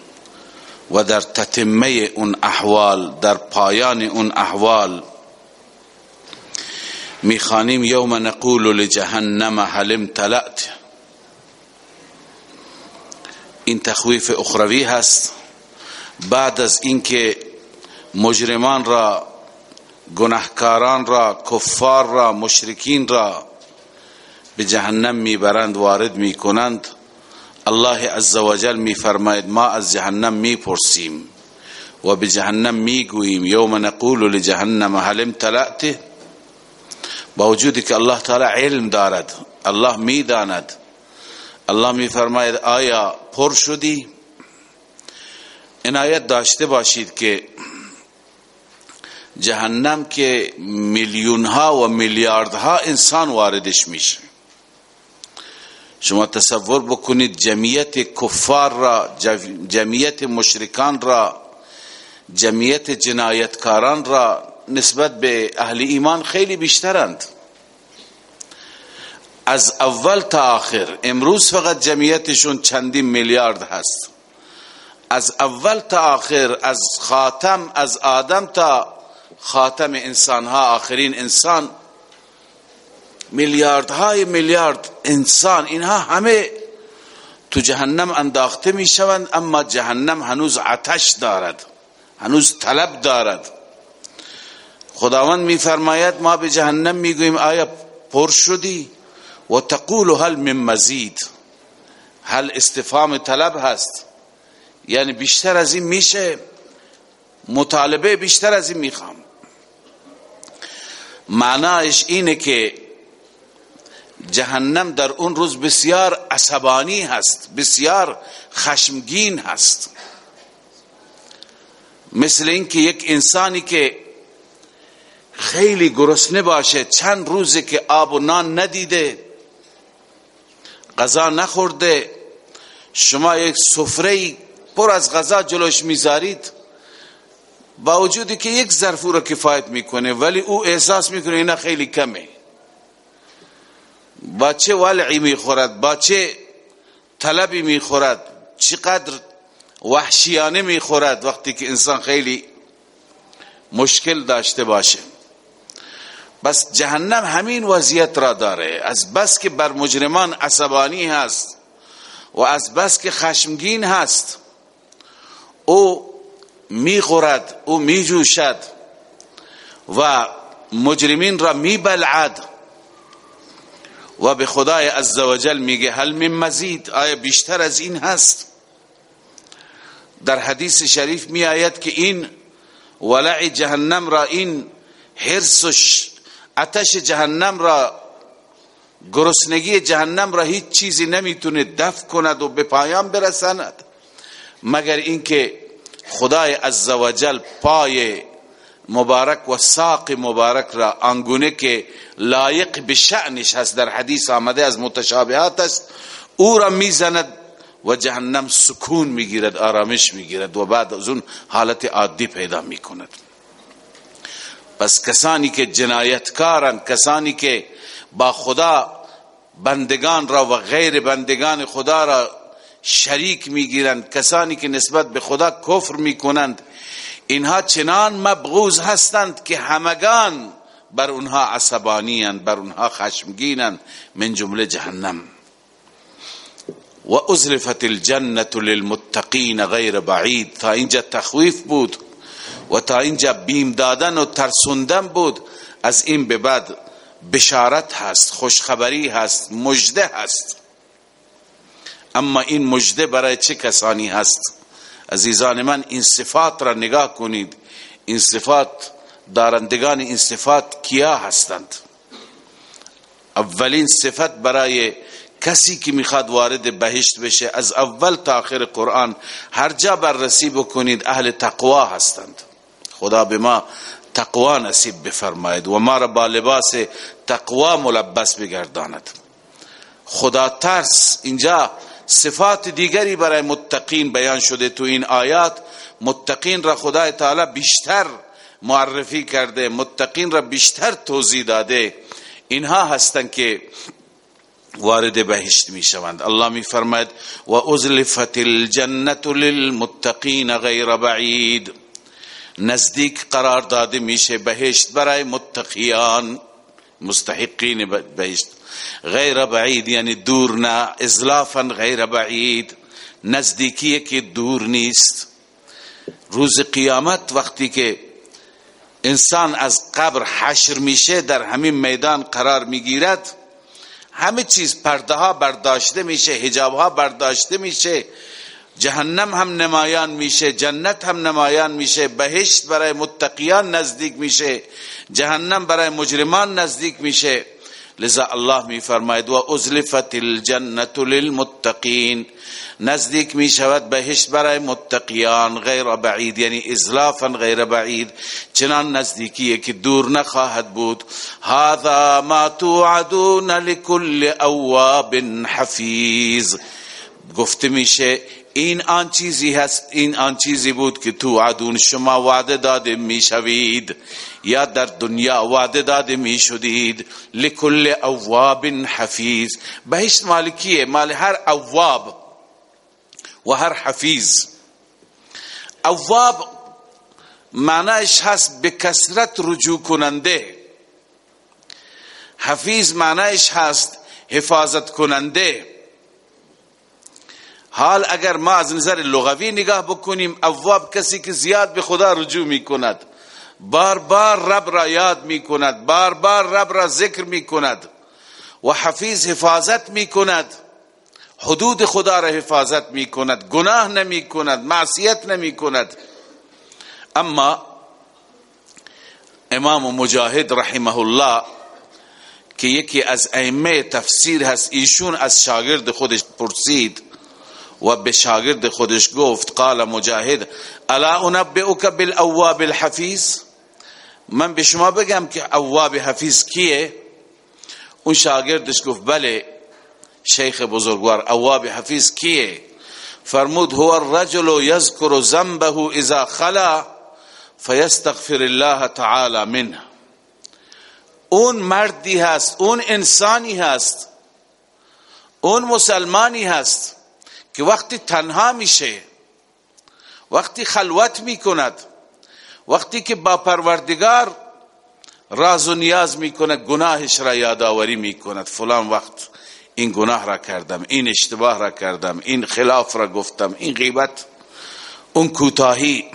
و در تتمه اون احوال در پایان اون احوال می‌خوانیم یوم نقول لجهنم هل امتلأت. این تخویف اخروی هست. بعد از اینکه مجرمان را گناهکاران را کفار را مشرکین را به جهنم می‌برند وارد می‌کنند الله عزوجل میفرماید ما از جهنم می‌پرسیم و به جهنم می‌گوییم یوم نقول لجهنم هل امتلأت. با وجودی که الله تعالی علم دارد الله می‌داند. الله میفرماید آیا پر شدی؟ عنایت داشته باشید که جهنم که میلیون ها و میلیاردها انسان واردش میشه. شما تصور بکنید جمعیت کفار را جمعیت مشرکان را جمعیت جنایتکاران را نسبت به اهل ایمان خیلی بیشترند. از اول تا آخر امروز فقط جمعیتشون چندین میلیارد هست. از اول تا آخر از خاتم از آدم تا خاتم انسان ها آخرین انسان. میلیاردهای میلیارد انسان اینها همه تو جهنم انداخته می شوند اما جهنم هنوز عتش دارد هنوز طلب دارد. خداوند می فرماید ما به جهنم می گوییم آیا پر شدی؟ و تقول هل من مزید. هل استفام طلب هست. یعنی بیشتر از این میشه. مطالبه بیشتر از این می‌خوام. معناش اینه که جهنم در اون روز بسیار عصبانی هست بسیار خشمگین هست. مثل اینکه یک انسانی که خیلی گرسنه باشه. چند روزه که آب و نان ندیده غذا نخورده. شما یک سفره پر از غذا جلوش می‌ذارید. با وجودی که یک ظرف رو کفایت می‌کنه ولی او احساس می‌کنه اینا خیلی کمه. با چه ولعی می‌خورد؟ با چه طلبی می‌خورد؟ چقدر وحشیانه می‌خورد؟ وقتی که انسان خیلی مشکل داشته باشه. بس جهنم همین وضعیت را داره. از بس که بر مجرمان عصبانی هست و از بس که خشمگین هست او می‌خورد او میجوشد و مجرمین را میبلعد و به خدای عزوجل میگه هل من مزید؟ آیا بیشتر از این هست؟ در حدیث شریف می آید که این ولع جهنم را این حرس و اتش جهنم را گرسنگی جهنم را هیچ چیزی نمی‌تونه دفع کند و به پایان برساند. مگر اینکه خدای عزوجل پای مبارک و ساق مبارک را آنگونه که لایق به شعنش هست در حدیث آمده از متشابهات است او را می‌زند و جهنم سکون می‌گیرد آرامش می‌گیرد و بعد از اون حالت عادی پیدا می‌کند. پس کسانی که جنایتکارن کسانی که با خدا بندگان را و غیر بندگان خدا را شریک می‌گیرند کسانی که نسبت به خدا کفر می‌کنند اینها چنان مبغوز هستند که همگان بر اونها عصبانیند بر اونها خشمگینند من جمله جهنم. و ازلفت الجنة للمتقین غیر بعید. تا اینجا تخویف بود. و تا اینجا بیم دادن و ترسوندن بود از این به بعد بشارت هست خوشخبری هست مجده هست. اما این مجده برای چه کسانی هست؟ عزیزان من این صفات را نگاه کنید. این صفات دارندگان این صفات کیا هستند؟ اولین صفت برای کسی که می‌خواد وارد بهشت بشه از اول تا آخر قرآن هر جا بررسی بکنید اهل تقوا هستند. خدا به ما تقوا نصیب بفرماید و ما را با لباس تقوا ملبس بگرداند. خدا ترس اینجا صفات دیگری برای متقین بیان شده تو این آیات. متقین را خدای تعالی بیشتر معرفی کرده متقین را بیشتر توضیح داده. اینها هستند که وارد بهشت می شوند الله می فرماید و ازلفت الجنة للمتقین غیر بعید. نزدیک قرار داده میشه بهشت برای متقیان. مستحقین بهشت. غیر بعید یعنی دور نه. ازلافا غیر بعید. نزدیکی که دور نیست. روز قیامت وقتی که انسان از قبر حشر میشه در همین میدان قرار می‌گیرد. همه چیز پرده ها برداشته میشه حجاب ها برداشته میشه. جهنم هم نمایان میشه جنت هم نمایان میشه بهشت برای متقیان نزدیک میشه جهنم برای مجرمان نزدیک میشه. لذا الله می فرماید و ازلفت الجنة للمتقین. نزدیک می شود بهشت برای متقیان غیر بعید یعنی ازلافا غیر بعید. چنان نزدیکیه که دور نخواهد بود. هذا ما توعدون لكل اواب حفیظ. گفته میشه این آن چیزی هست این آن چیزی بود که تو عدون شما وعده داده می‌شوید یا در دنیا وعده داده می‌شدید لکل اواب حفیظ. بهشت مالکیه مال هر اواب و هر حفیظ. اواب معنیش هست به کسرت رجوع کننده. حفیظ معنیش هست حفاظت کننده. حال اگر ما از نظر لغوی نگاه بکنیم اواب کسی که زیاد به خدا رجوع می کند بار بار رب را یاد می کند بار بار رب را ذکر می کند و حفیظ حفاظت می کند حدود خدا را حفاظت می کند گناه نمی کند معصیت نمی کند اما امام مجاهد رحمه الله که یکی از ائمه تفسیر هست ایشون از شاگرد خودش پرسید و به شاگرد خودش گفت قال مجاهد الا انبئك بالاواب الحفیظ؟ من به شما بگم که اواب حفیظ کیه؟ اون شاگردش گفت بله شیخ بزرگوار اواب حفیظ کیه؟ فرمود هو الرجل يذكر ذنبه اذا خلا فيستغفر الله تعالى منه. اون مردی هست اون انسانی هست اون مسلمانی هست که وقتی تنها میشه وقتی خلوت می‌کند وقتی که با پروردگار راز و نیاز می‌کند گناهش را یادآوری می‌کند. فلان وقت این گناه را کردم این اشتباه را کردم این خلاف را گفتم این غیبت اون کوتاهی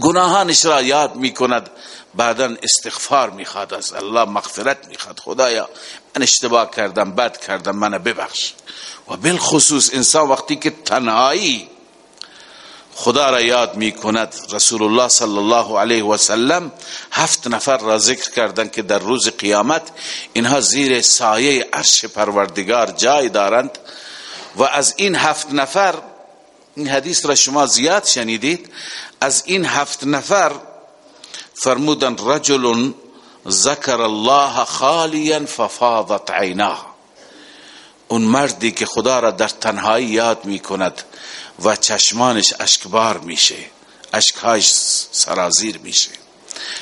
گناهانش را یاد می‌کند. بعدا استغفار می‌خواد از الله مغفرت می‌خواد. خدایا من اشتباه کردم بد کردم من ببخش. و بالخصوص انسان وقتی که تنهایی خدا را یاد می کند رسول الله صلی الله علیه و سلم هفت نفر را ذکر کردن که در روز قیامت اینها زیر سایه عرش پروردگار جای دارند. و از این هفت نفر این حدیث را شما زیاد شنیدید از این هفت نفر فرمودن رجل ذکر الله خالیا ففاضت عیناه اون مردی که خدا را در تنهایی یاد می کند و چشمانش اشکبار میشه اشکهایش سرازیر میشه.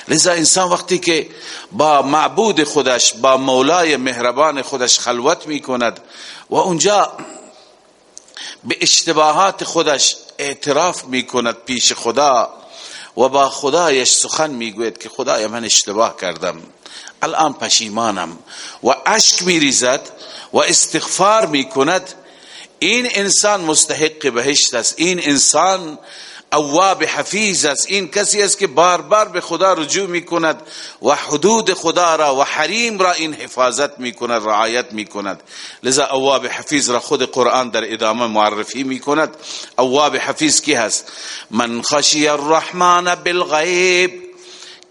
لذا انسان وقتی که با معبود خودش با مولای مهربان خودش خلوت می کند و اونجا به اشتباهات خودش اعتراف می کند پیش خدا و با خدایش سخن می‌گوید که خدای من اشتباه کردم. الان پشیمانم. و اشک میریزد و استغفار می‌کند. این انسان مستحق بهشت است. این انسان اواب حفیظ است. این کسی است که بار بار به خدا رجوع می کند و حدود خدا را و حریم را این حفاظت می کند رعایت می کند لذا اواب حفیظ را خود قرآن در ادامه معرفی می کند اواب حفیظ کی هست؟ من خشی الرحمن بالغیب.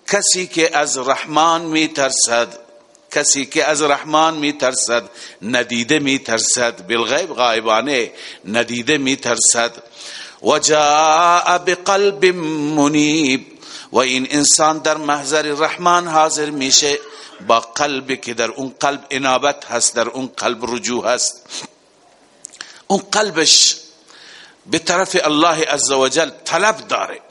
کسی که از رحمان می ترسد کسی که از رحمان می ترسد ندیده می ترسد بالغیب غایبانه ندیده می ترسد و بقلب منیب و این انسان در محضر رحمان حاضر میشه با قلبی که در اون قلب انابت هست در اون قلب رجوع هست. اون قلبش به طرف الله عزوجل طلب داره.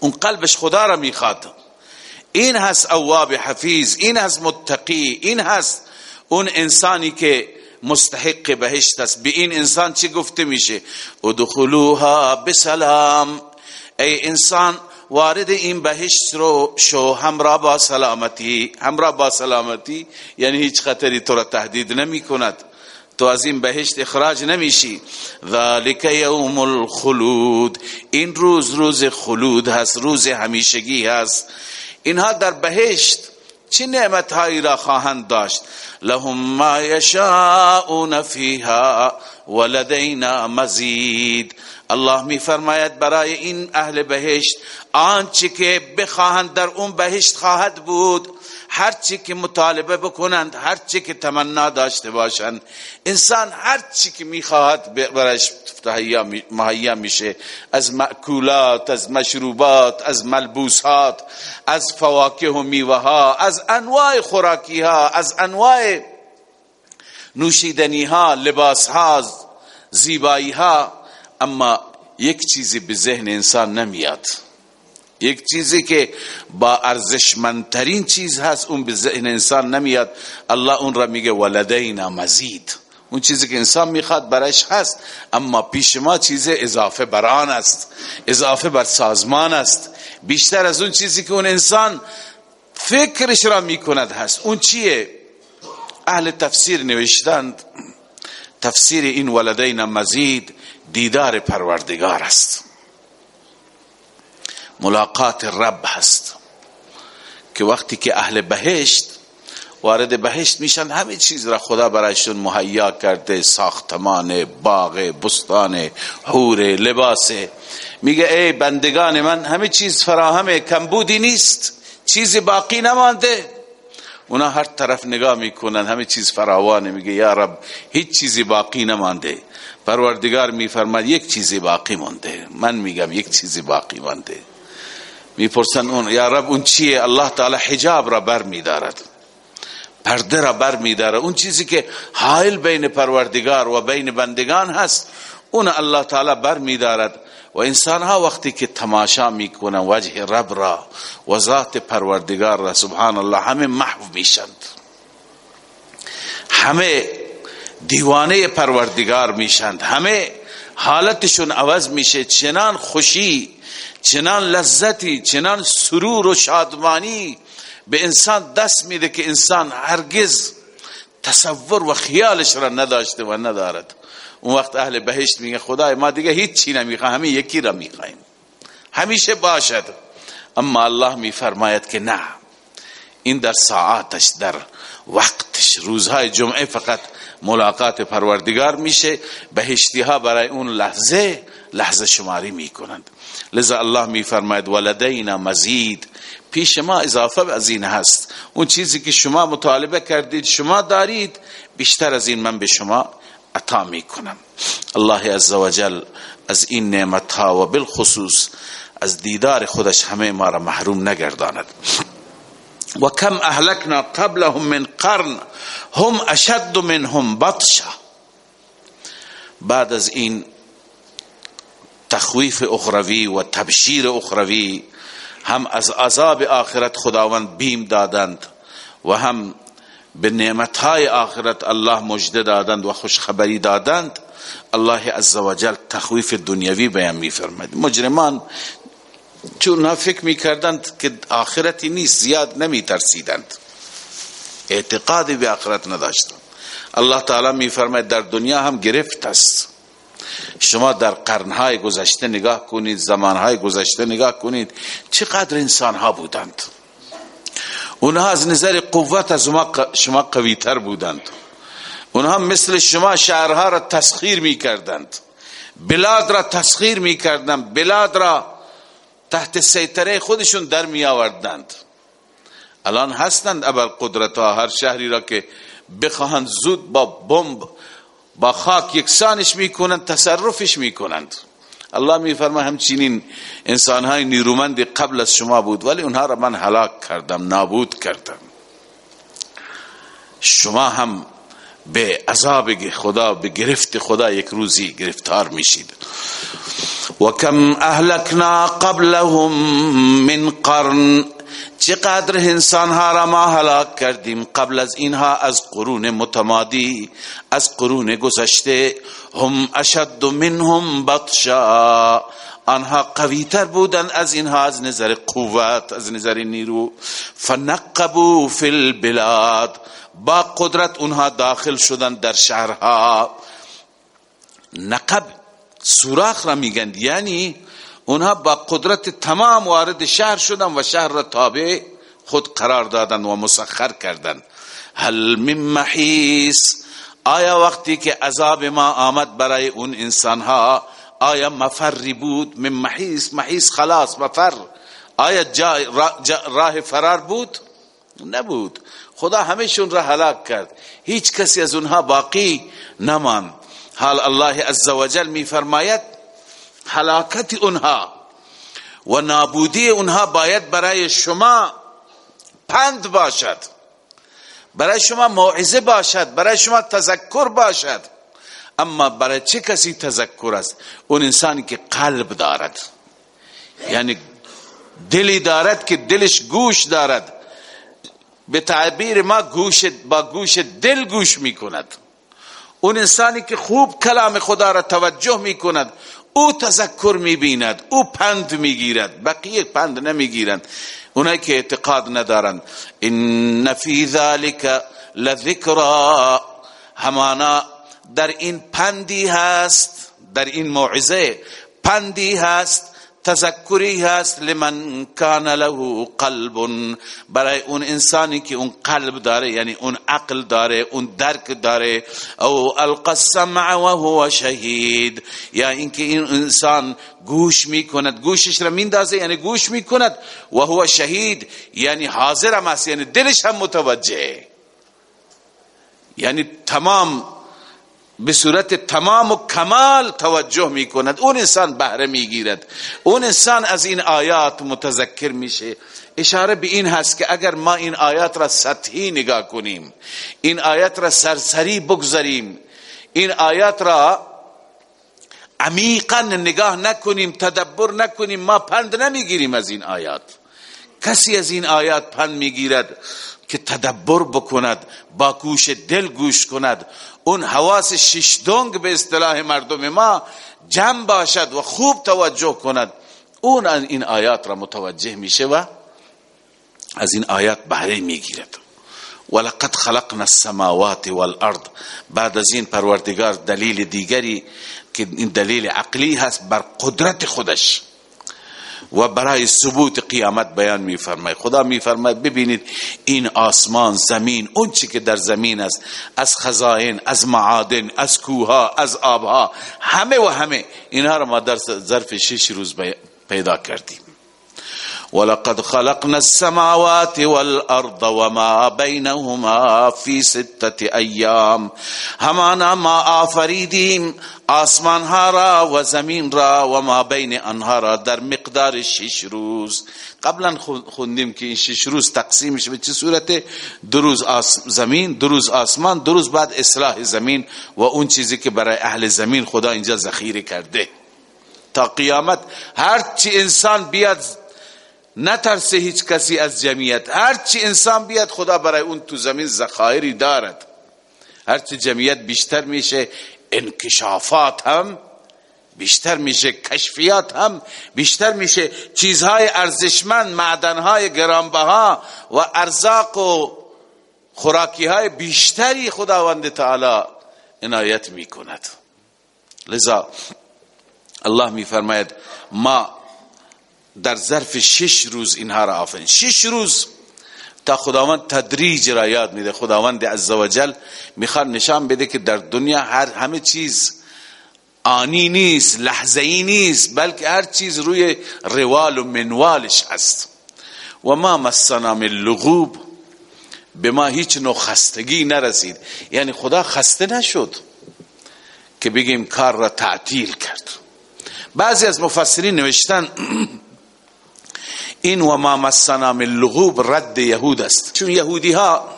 اون قلبش خدا را می‌خواد. این هست اواب حفیظ این هست متقی این هست اون انسانی که مستحق بهشت است. به این انسان چی گفته میشه؟ ادخلوها بسلام. ای انسان وارد این بهشت رو شو همراه با سلامتی. همراه با سلامتی یعنی هیچ خطری تو را تهدید نمی کند. تو از این بهشت اخراج نمیشی ذالک یوم الخلود. این روز روز خلود هست روز همیشگی هست. اینها در بهشت چه نعمت هایی را خواهند داشت؟ لهم ما یشاؤون فیها ولدینا مزید الله می فرماید برای این اهل بهشت آنچه که بخواهند در اون بهشت خواهد بود هر چی که مطالبه بکنند هر چی که تمنا داشته باشند. انسان هر چی که می‌خواهد برایش مهیا میشه. از مأکولات از مشروبات از ملبوسات از فواکه و میوه از انواع خوراکی ها از انواع نوشیدنی ها لباس ها زیبایی ها اما یک چیزی به ذهن انسان نمیاد. یک چیزی که با ارزشمندترین چیز هست اون به ذهن انسان نمیاد. الله اون را میگه ولدینا مزید. اون چیزی که انسان می‌خواد برش هست اما پیش ما چیز اضافه بران است. اضافه بر سازمان است. بیشتر از اون چیزی که اون انسان فکرش را می‌کند هست. اون چیه؟ اهل تفسیر نوشتند تفسیر این ولدین مزید دیدار پروردگار است. ملاقات رب هست. که وقتی که اهل بهشت وارد بهشت میشن همه چیز را خدا برایشون مهیا کرده ساختمان باغ بستان حور لباس. میگه ای بندگان من همه چیز فراهمه کمبودی نیست چیزی باقی نمانده. اونا هر طرف نگاه می‌کنن همه چیز فراوانه. میگه یا رب هیچ چیزی باقی نمانده. پروردگار میفرماد یک چیزی باقی مانده. من میگم یک چیزی باقی مانده. می‌پرسن اون یا رب اون چیه؟ الله تعالی حجاب را بر میدارد پرده را بر میداره اون چیزی که حائل بین پروردگار و بین بندگان هست اون الله تعالی بر میدارد و انسان ها وقتی که تماشا می‌کنن وجه رب را و ذات پروردگار را سبحان الله همه محو میشند. همه دیوانه پروردگار میشند. همه حالتشون عوض میشه. چنان خوشی چنان لذتی چنان سرور و شادمانی به انسان دست میده که انسان هرگز تصور و خیالش را نداشته و ندارد. اون وقت اهل بهشت میگه خدای ما دیگه هیچ چی نمی‌خوایم همین یکی را می‌خوایم. همیشه باشد. اما الله میفرماید که نه. این در ساعاتش در وقتش روزهای جمعه فقط ملاقات پروردگار میشه. بهشتی ها برای اون لحظه لحظه شماری می‌کنند. لذا الله میفرماید ولدینا مزید. پیش ما اضافه از این هست. اون چیزی که شما مطالبه کردید شما دارید بیشتر از این من به شما عطا می‌کنم. الله عزوجل از این نعمت ها و بالخصوص از دیدار خودش همه ما را محروم نگرداند. و کم اهلکنا قبلهم من قرن هم اشد منهم بطشا. بعد از این تخویف اخروی و تبشیر اخروی هم از عذاب آخرت خداوند بیم دادند و هم به نعمتهای آخرت الله مجده دادند و خوشخبری دادند. الله عزوجل تخویف دنیوی بیان می فرماید مجرمان چون فکر می کردند که آخرتی نیست زیاد نمی ترسیدند اعتقادی به آخرت نداشتند. الله تعالی می فرماید در دنیا هم گرفت است. شما در قرنهای گذشته نگاه کنید زمانهای گذشته نگاه کنید چقدر انسانها بودند. اونها از نظر قوت از شما قوی تر بودند. اونها مثل شما شهرها را تسخیر می کردند بلاد را تسخیر می کردند بلاد را تحت سیطره خودشون در می آوردند الان هستند ابر قدرت ها هر شهری را که بخواهند زود با بمب با خاک یکسانش می‌کنند تصرفش می‌کنند. الله میفرما همچنین انسان های نیرومند قبل از شما بود ولی اونها را من هلاک کردم نابود کردم. شما هم به عذاب خدا به گرفت خدا یک روزی گرفتار میشید. و کم اهلکنا قبلهم من قرن چقدر انسان ها را ما هلاک کردیم قبل از اینها از قرون متمادی از قرون گذشته هم اشد منهم بطشا. آنها قوی تر بودن از اینها از نظر قوت از نظر نیرو. فنقبو فی البلاد. با قدرت اونها داخل شدن در شهرها. نقب سوراخ را میگند یعنی اونها با قدرت تمام وارد شهر شدن و شهر را تابع خود قرار دادن و مسخر کردن. هل من محیس؟ آیا وقتی که عذاب ما آمد برای اون انسان ها آیا مفری بود؟ من محیس محیس خلاص مفر. آیا جا راه فرار بود؟ نبود. خدا همشون را هلاک کرد. هیچ کسی از اونها باقی نمان حال الله عزوجل می فرماید حلاکت اونها و نابودی اونها باید برای شما پند باشد. برای شما موعظه باشد. برای شما تذکر باشد. اما برای چه کسی تذکر است؟ اون انسانی که قلب دارد. یعنی دلی دارد که دلش گوش دارد. به تعبیر ما گوش با گوش دل گوش می کند اون انسانی که خوب کلام خدا را توجه می کند او تذکر می‌بیند او پند می‌گیرد. بقیه پند نمی‌گیرند. اونایی که اعتقاد ندارند. ان فی ذلك لذکرا همانا در این پندی هست در این موعظه پندی هست تذکری هست لمن کان له قلب. برای اون انسانی که اون قلب داره یعنی اون عقل داره اون درک داره. او القسم و هو شهید. یا اینکه این انسان گوش می‌کند. گوشش را میندازه یعنی گوش می‌کند. و هو شهید یعنی حاضر هم است یعنی دلش هم متوجه. یعنی تمام به صورت تمام و کمال توجه می کند اون انسان بهره می گیرد اون انسان از این آیات متذکر میشه. اشاره به این هست که اگر ما این آیات را سطحی نگاه کنیم این آیات را سرسری بگذاریم این آیات را عمیقا نگاه نکنیم تدبر نکنیم ما پند نمی‌گیریم از این آیات. کسی از این آیات پند می‌گیرد؟ که تدبر بکند با گوش دل گوش کند. اون حواس ششدونگ به اصطلاح مردم ما جمع باشد و خوب توجه کند. اون این آیات را متوجه میشه و از این آیات بهره می‌گیرد. ولقد خلقنا السماوات والارض. بعد از این پروردگار دلیل دیگری که این دلیل عقلی هست بر قدرت خودش. و برای ثبوت قیامت بیان میفرماید. خدا میفرماید ببینید این آسمان زمین اون چی که در زمین است از خزائن از معادن از کوها از آبها همه و همه اینها را ما در ظرف شش روز پیدا کردیم. ولقد خلقنا السماوات والارض وما بينهما في سته ایام همانا ما آفریدیم آسمان ها را و زمین را و ما بین آنها را در مقدار شش روز. قبلا خوندیم که این شش روز تقسیم میشه به چه صورت دو روز زمین دو روز آسمان دو روز بعد اصلاح زمین و اون چیزی که برای اهل زمین خدا اینجا ذخیره کرده. تا قیامت هر چی انسان بیاد نترسه هیچ کسی از جمعیت. هرچی انسان بیاد خدا برای اون تو زمین زخایری دارد. هرچی جمعیت بیشتر میشه انکشافات هم بیشتر میشه کشفیات هم بیشتر میشه. چیزهای ارزشمند معدنهای گرانبها و ارزاق و خوراکی های بیشتری خداوند تعالی عنایت می‌کند. لذا الله میفرماید ما در ظرف شش روز اینها را آفرین. شش روز تا خداوند تدریج را یاد میده. خداوند عزوجل می‌خواد نشان بده که در دنیا هر همه چیز آنی نیست لحظه ای نیست بلکه هر چیز روی روال و منوالش هست. و ما مسنا من لغوب. به ما هیچ نوع خستگی نرسید. یعنی خدا خسته نشد که بگیم کار را تعطیل کرد. بعضی از مفسرین نوشتن این و ما مسنا من لغوب رد یهود است. چون یهودی ها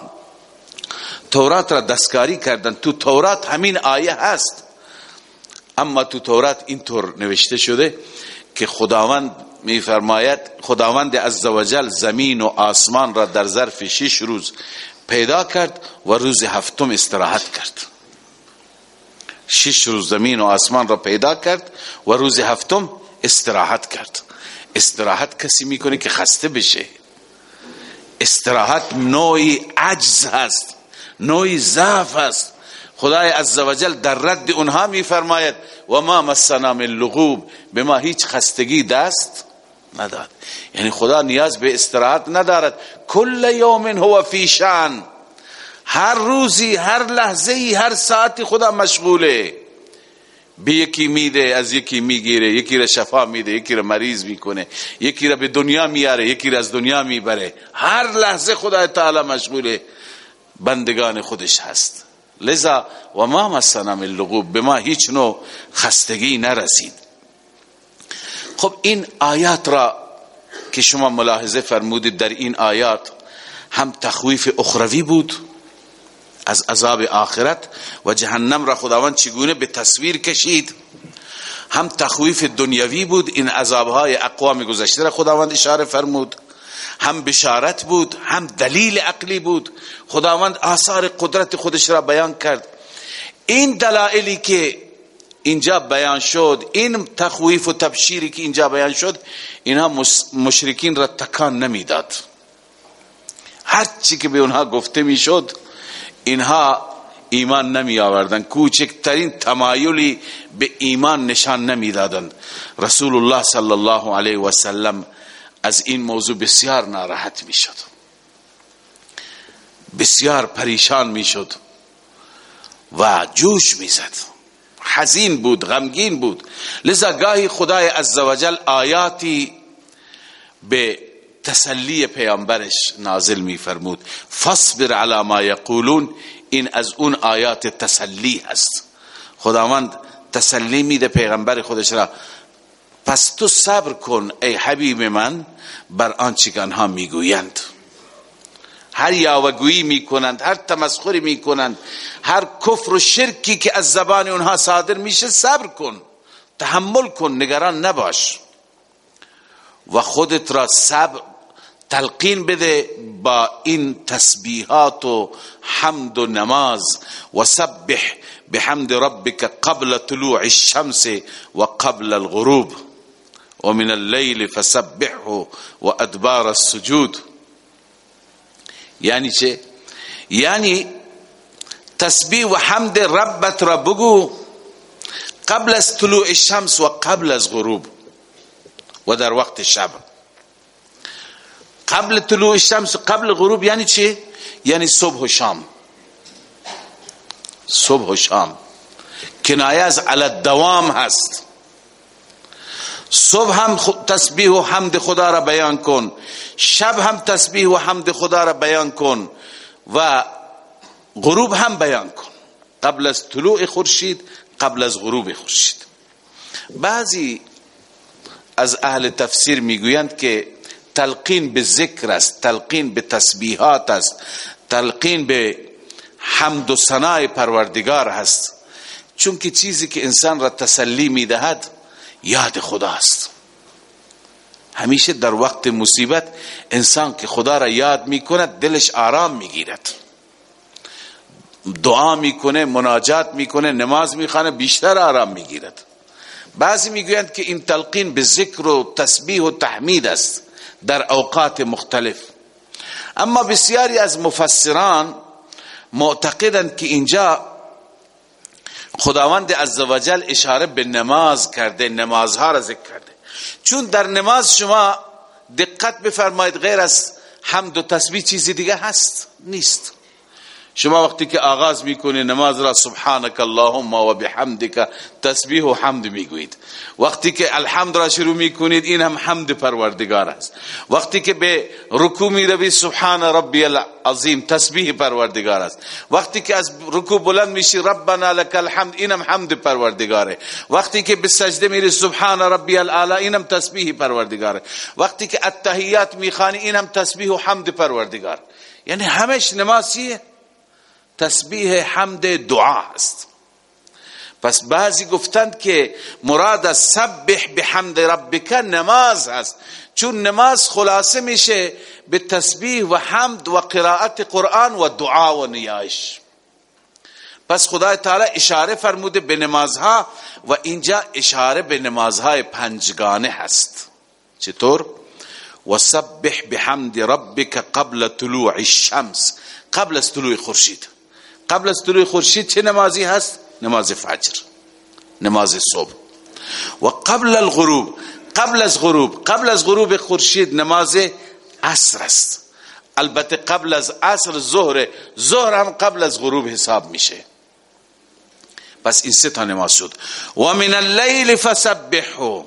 تورات را دستکاری کردن. تو تورات همین آیه هست. اما تو تورات اینطور نوشته شده که خداوند میفرماید خداوند عزوجل زمین و آسمان را در ظرف شش روز پیدا کرد و روز هفتم استراحت کرد. شش روز زمین و آسمان را پیدا کرد و روز هفتم استراحت کرد. استراحت کسی می‌کنه که خسته بشه. استراحت نوعی عجز هست نوعی ضعف هست. خدای عزوجل در رد اونها میفرماید و ما مسنا من لغوب. به ما هیچ خستگی دست نداد. یعنی خدا نیاز به استراحت ندارد. کل یوم هو فی شان هر روزی هر لحظه هر ساعتی خدا مشغوله. به یکی میده از یکی می‌گیره یکی را شفا میده یکی را مریض می‌کنه یکی را به دنیا میاره یکی را از دنیا می‌بره. هر لحظه خدا تعالی مشغول بندگان خودش هست. لذا و ما مسنا من لغوب به ما هیچ نوع خستگی نرسید. خب این آیات را که شما ملاحظه فرمودید در این آیات هم تخویف اخروی بود از عذاب آخرت و جهنم را خداوند چگونه به تصویر کشید؟ هم تخویف دنیوی بود این عذابهای اقوام گذشته را خداوند اشاره فرمود. هم بشارت بود هم دلیل عقلی بود. خداوند آثار قدرت خودش را بیان کرد. این دلائلی که اینجا بیان شد این تخویف و تبشیری که اینجا بیان شد اینها مشرکین را تکان نمی‌داد. هر چی که به اونها گفته می‌شد اینها ایمان نمی آوردن کوچکترین تمایلی به ایمان نشان نمی دادن رسول الله صلی الله علیه و سلم از این موضوع بسیار ناراحت می شد بسیار پریشان می شد و جوش می زد حزین بود غمگین بود. لذا گاهی خدای عزوجل آیاتی به تسلی پیامبرش نازل می فرمود فصبر علی ما یقولون. این از اون آیات تسلی هست خداوند تسلی میده پیغمبر خودش را. پس تو صبر کن ای حبیب من. بر آنچه که آنها می‌گویند. هر یاوگویی می‌کنند هر تمسخری می‌کنند هر کفر و شرکی که از زبان اونها صادر میشه صبر کن تحمل کن نگران نباش. و خودت را صبر تلقین بده با این تسبیحات و حمد و نماز. و سبح بحمد ربك قبل طلوع الشمس و قبل الغروب. و من الليل فسبحه و ادبار السجود. یعنی چه؟ یعنی تسبیح و حمد ربت را بگو قبل از طلوع الشمس و قبل از غروب. و در وقت شب. قبل طلوع الشمس قبل غروب یعنی چی؟ یعنی صبح و شام. صبح و شام. کنایه از علی دوام هست. صبح هم تسبیح و حمد خدا را بیان کن. شب هم تسبیح و حمد خدا را بیان کن و غروب هم بیان کن. قبل از طلوع خورشید قبل از غروب خورشید. بعضی از اهل تفسیر می‌گویند که تلقین به ذکر است تلقین به تسبیحات است تلقین به حمد و ثنای پروردگار هست. چون که چیزی که انسان را تسلی می‌دهد یاد خدا است همیشه در وقت مصیبت انسان که خدا را یاد می‌کند دلش آرام می‌گیرد. دعا می‌کنه مناجات می‌کنه نماز می‌خوانه بیشتر آرام می‌گیرد. بعضی می‌گویند که این تلقین به ذکر و تسبیح و تحمید است. در اوقات مختلف. اما بسیاری از مفسران معتقدند که اینجا خداوند عزوجل اشاره به نماز کرده نمازها را ذکر کرده. چون در نماز شما دقت بفرمایید غیر از حمد و تسبیح چیزی دیگه هست نیست. شما وقتی که آغاز می‌کنی نماز را سبحانك اللهم و بحمدك تسبیح و حمد می‌گویید. وقتی که الحمد را شروع می‌کنید این هم حمد پروردگار است. وقتی که به رکوع می‌روی سبحان ربی العظیم تسبیح پروردگار است. وقتی که از رکوع بلند میشی ربنا لك الحمد هم حمد پروردگاره. وقتی که به سجده میری سبحان ربی این هم تسبیح پروردگاره. وقتی که التحیات می‌خوانی هم تسبیح و حمد پروردگار. یعنی همش نمازیه تسبیح حمد دعا است. پس بعضی گفتند که مراد از سبح بحمد ربک نماز است. چون نماز خلاصه میشه به تسبیح و حمد و قرائت قرآن و دعا و نیایش. پس خدای تعالی اشاره فرموده به نمازها و اینجا اشاره به نمازهای پنجگانه هست. چطور؟ و سبح بحمد ربک قبل طلوع الشمس. قبل از طلوع خورشید. قبل از طلوع خورشید چه نمازی هست؟ نماز فجر نماز صبح. و قبل الغروب قبل از غروب قبل از غروب خورشید نماز عصر است. البته قبل از عصر ظهر ظهر هم قبل از غروب حساب میشه. پس این سه تا نماز شد. و من اللیل فسبحو.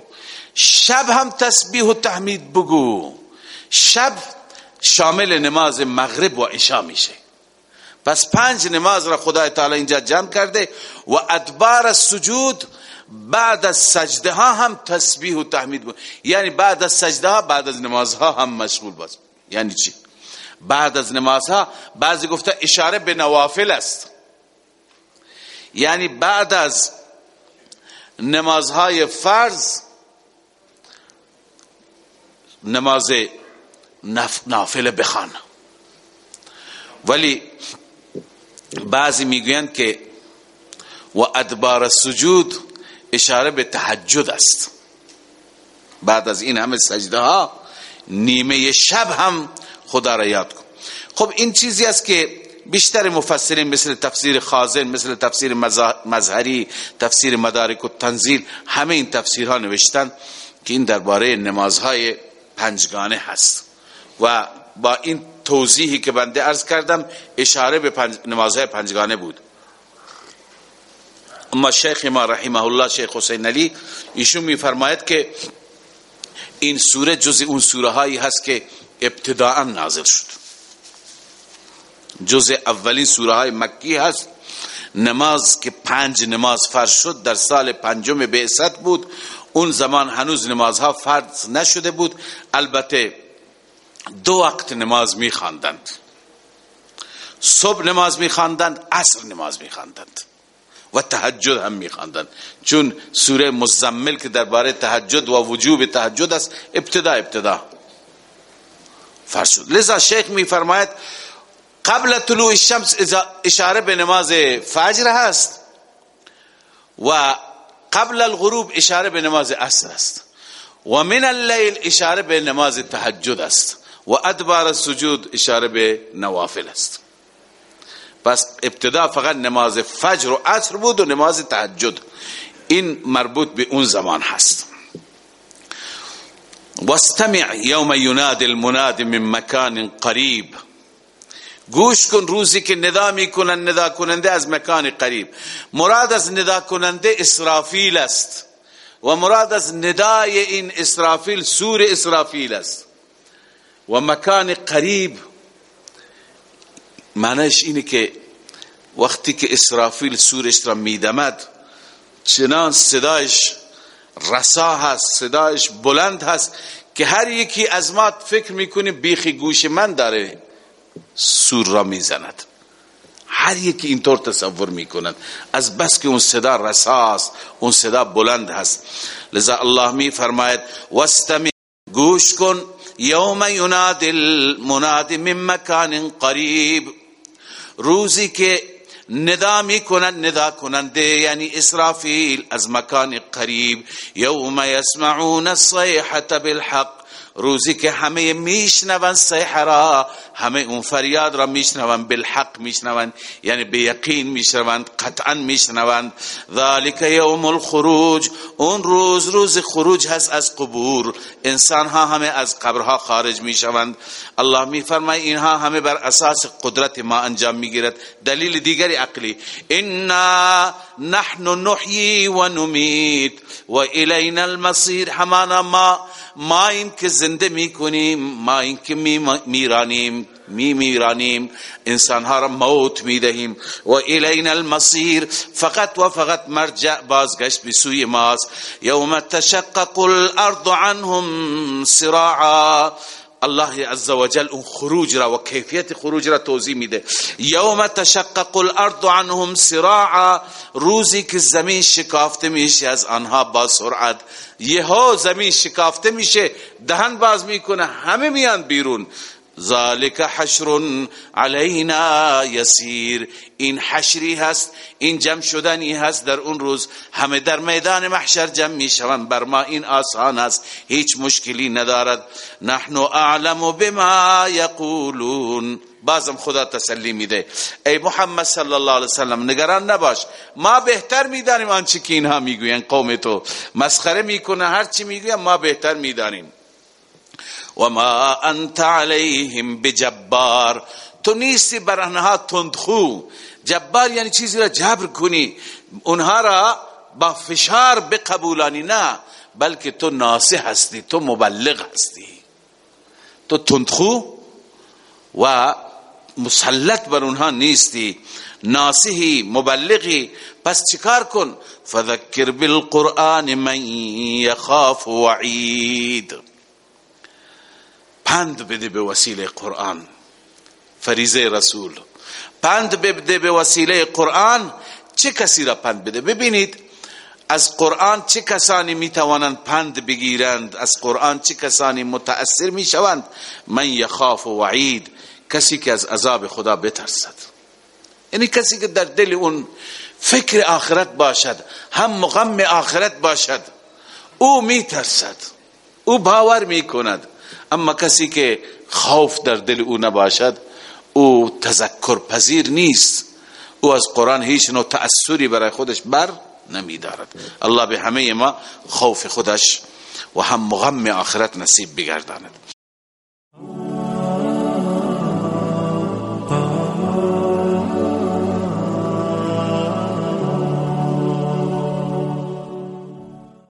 شب هم تسبیح و تحمید بگو. شب شامل نماز مغرب و عشا میشه. پس پنج نماز را خدای تعالی اینجا جمع کرده و ادبار سجود بعد از سجده ها هم تسبیح و تحمید بود. یعنی بعد از سجده ها بعد از نماز ها هم مشغول باز. یعنی چی؟ بعد از نماز ها بعضی گفته اشاره به نوافل است. یعنی بعد از نمازهای فرض نماز نافله بخوان. ولی بعضی می‌گویند که و ادبار سجود اشاره به تهجد است. بعد از این همه سجده ها نیمه شب هم خدا را یاد کن. خب این چیزی است که بیشتر مفسرین مثل تفسیر خازن مثل تفسیر مظهری تفسیر مدارک و تنزیل همه این تفسیرها نوشتن که این درباره نمازهای پنجگانه هست. و با این توضیحی که بنده ارز کردم اشاره به پنج نمازهای پنجگانه بود. اما شیخ ما رحمه الله شیخ حسین علی ایشون میفرماید که این سوره جز اون سوره هایی هست که ابتداعا نازل شد. جز اولین سوره های مکی هست. نماز که پنج نماز فرض شد در سال پنجم بعثت بود. اون زمان هنوز نمازها فرض نشده بود. البته دو وقت نماز می خواندند صبح نماز می خواندند عصر نماز می خواندند و تهجد هم می خواندند چون سوره مزمل که درباره تهجد و وجوب تهجد است ابتدا ابتدا. فرض شد. لذا شیخ می فرماید قبل طلوع الشمس اشاره به نماز فجر هست و قبل الغروب اشاره به نماز عصر است. و من اللیل اشاره به نماز تهجد است. و ادبار السجود اشاره به نوافل است. پس ابتدا فقط نماز فجر و عصر بود و نماز تهجد. این مربوط به اون زمان هست. واستمع یوم یناد المناد من مکان قریب. گوش کن روزی که ندا می‌کنن ندا کننده از مکان قریب. مراد از ندا کننده اسرافیل است. و مراد از ندای این اسرافیل سور اسرافیل است. و مکان قریب. معنیش اینه که وقتی که اسرافیل سورش را میدمد چنان صدایش رسا هست صدایش بلند هست که هر یکی از ما فکر می‌کنه بیخی گوش من داره سور را می‌زند. هر یکی اینطور تصور می‌کنند از بس که اون صدا رساست اون صدا بلند هست. لذا الله می فرماید واستمع گوش کن. یوم یناد المناد من مکان قریب روزی که ندا می کنند ندا کننده یعنی اسرافیل از مکان قریب. یوم یسمعون الصیحة بالحق. روزی که همه میشنون صیحه را همه اون فریاد را میشنوند بالحق میشنوند یعنی به یقین میشنوند قطعا میشنوند ذالک یوم الخروج اون روز روز خروج هست از قبور. انسان ها همه از قبرها خارج می‌شوند. الله میفرماید اینها همه بر اساس قدرت ما انجام می‌گیرد دلیل دیگری عقلی انا نحن نحیی و نمیت و الینا المصیر. همانا ما ما این که زنده می‌کنیم ما این که میرانیم می میرانیم انسانها را موت می‌دهیم و الین المصیر فقط و فقط مرجع بازگشت به سوی ماست. یوم تشقق الارض عنهم سراعا الله عز وجل اون خروج را و کیفیت خروج را توضیح میده. یوم تشقق الارض عنهم سراعا روزی که زمین شکافته میشه از آنها با سرعت. یهو زمین شکافته میشه دهن باز می‌کنه همه میان بیرون. ذالک حشر علینا یسیر. این حشری هست این جمع شدنی هست در اون روز. همه در میدان محشر جمع می شوند بر ما این آسان است. هیچ مشکلی ندارد. نحن اعلم بما یقولون. بازم خدا تسلی میده. ای محمد صلی الله علیه وسلم نگران نباش. ما بهتر می‌دانیم آنچه که اینها می‌گوین قوم تو مسخره می‌کنه هر چی می‌گوین ما بهتر می‌دانیم. و ما انت علیهم بجبار. تو نیستی بر تندخو. جبار یعنی چیزی را جبر کنی. اونها را با فشار بقبولانی نه بلکه تو ناسه هستی تو مبلغ هستی. تو تندخو و مسلط بر اونها نیستی. ناسهی مبلغی. پس چیکار کن؟ فذکر بالقرآن من یخاف وعید. پند بده به وسیله قرآن. فریزه رسول. پند بده به وسیله قرآن چه کسی را پند بده؟ ببینید از قرآن چه کسانی می توانند پند بگیرند؟ از قرآن چه کسانی متأثر می شوند من یخاف و وعید. کسی که از عذاب خدا بترسد. یعنی کسی که در دل اون فکر آخرت باشد هم مغم آخرت باشد او می ترسد او باور می کند اما کسی که خوف در دل او نباشد او تذکر پذیر نیست. او از قرآن هیچ نوع تأثیری برای خودش بر نمی دارد الله به همه ما خوف خودش و هم مغم آخرت نصیب بگرداند.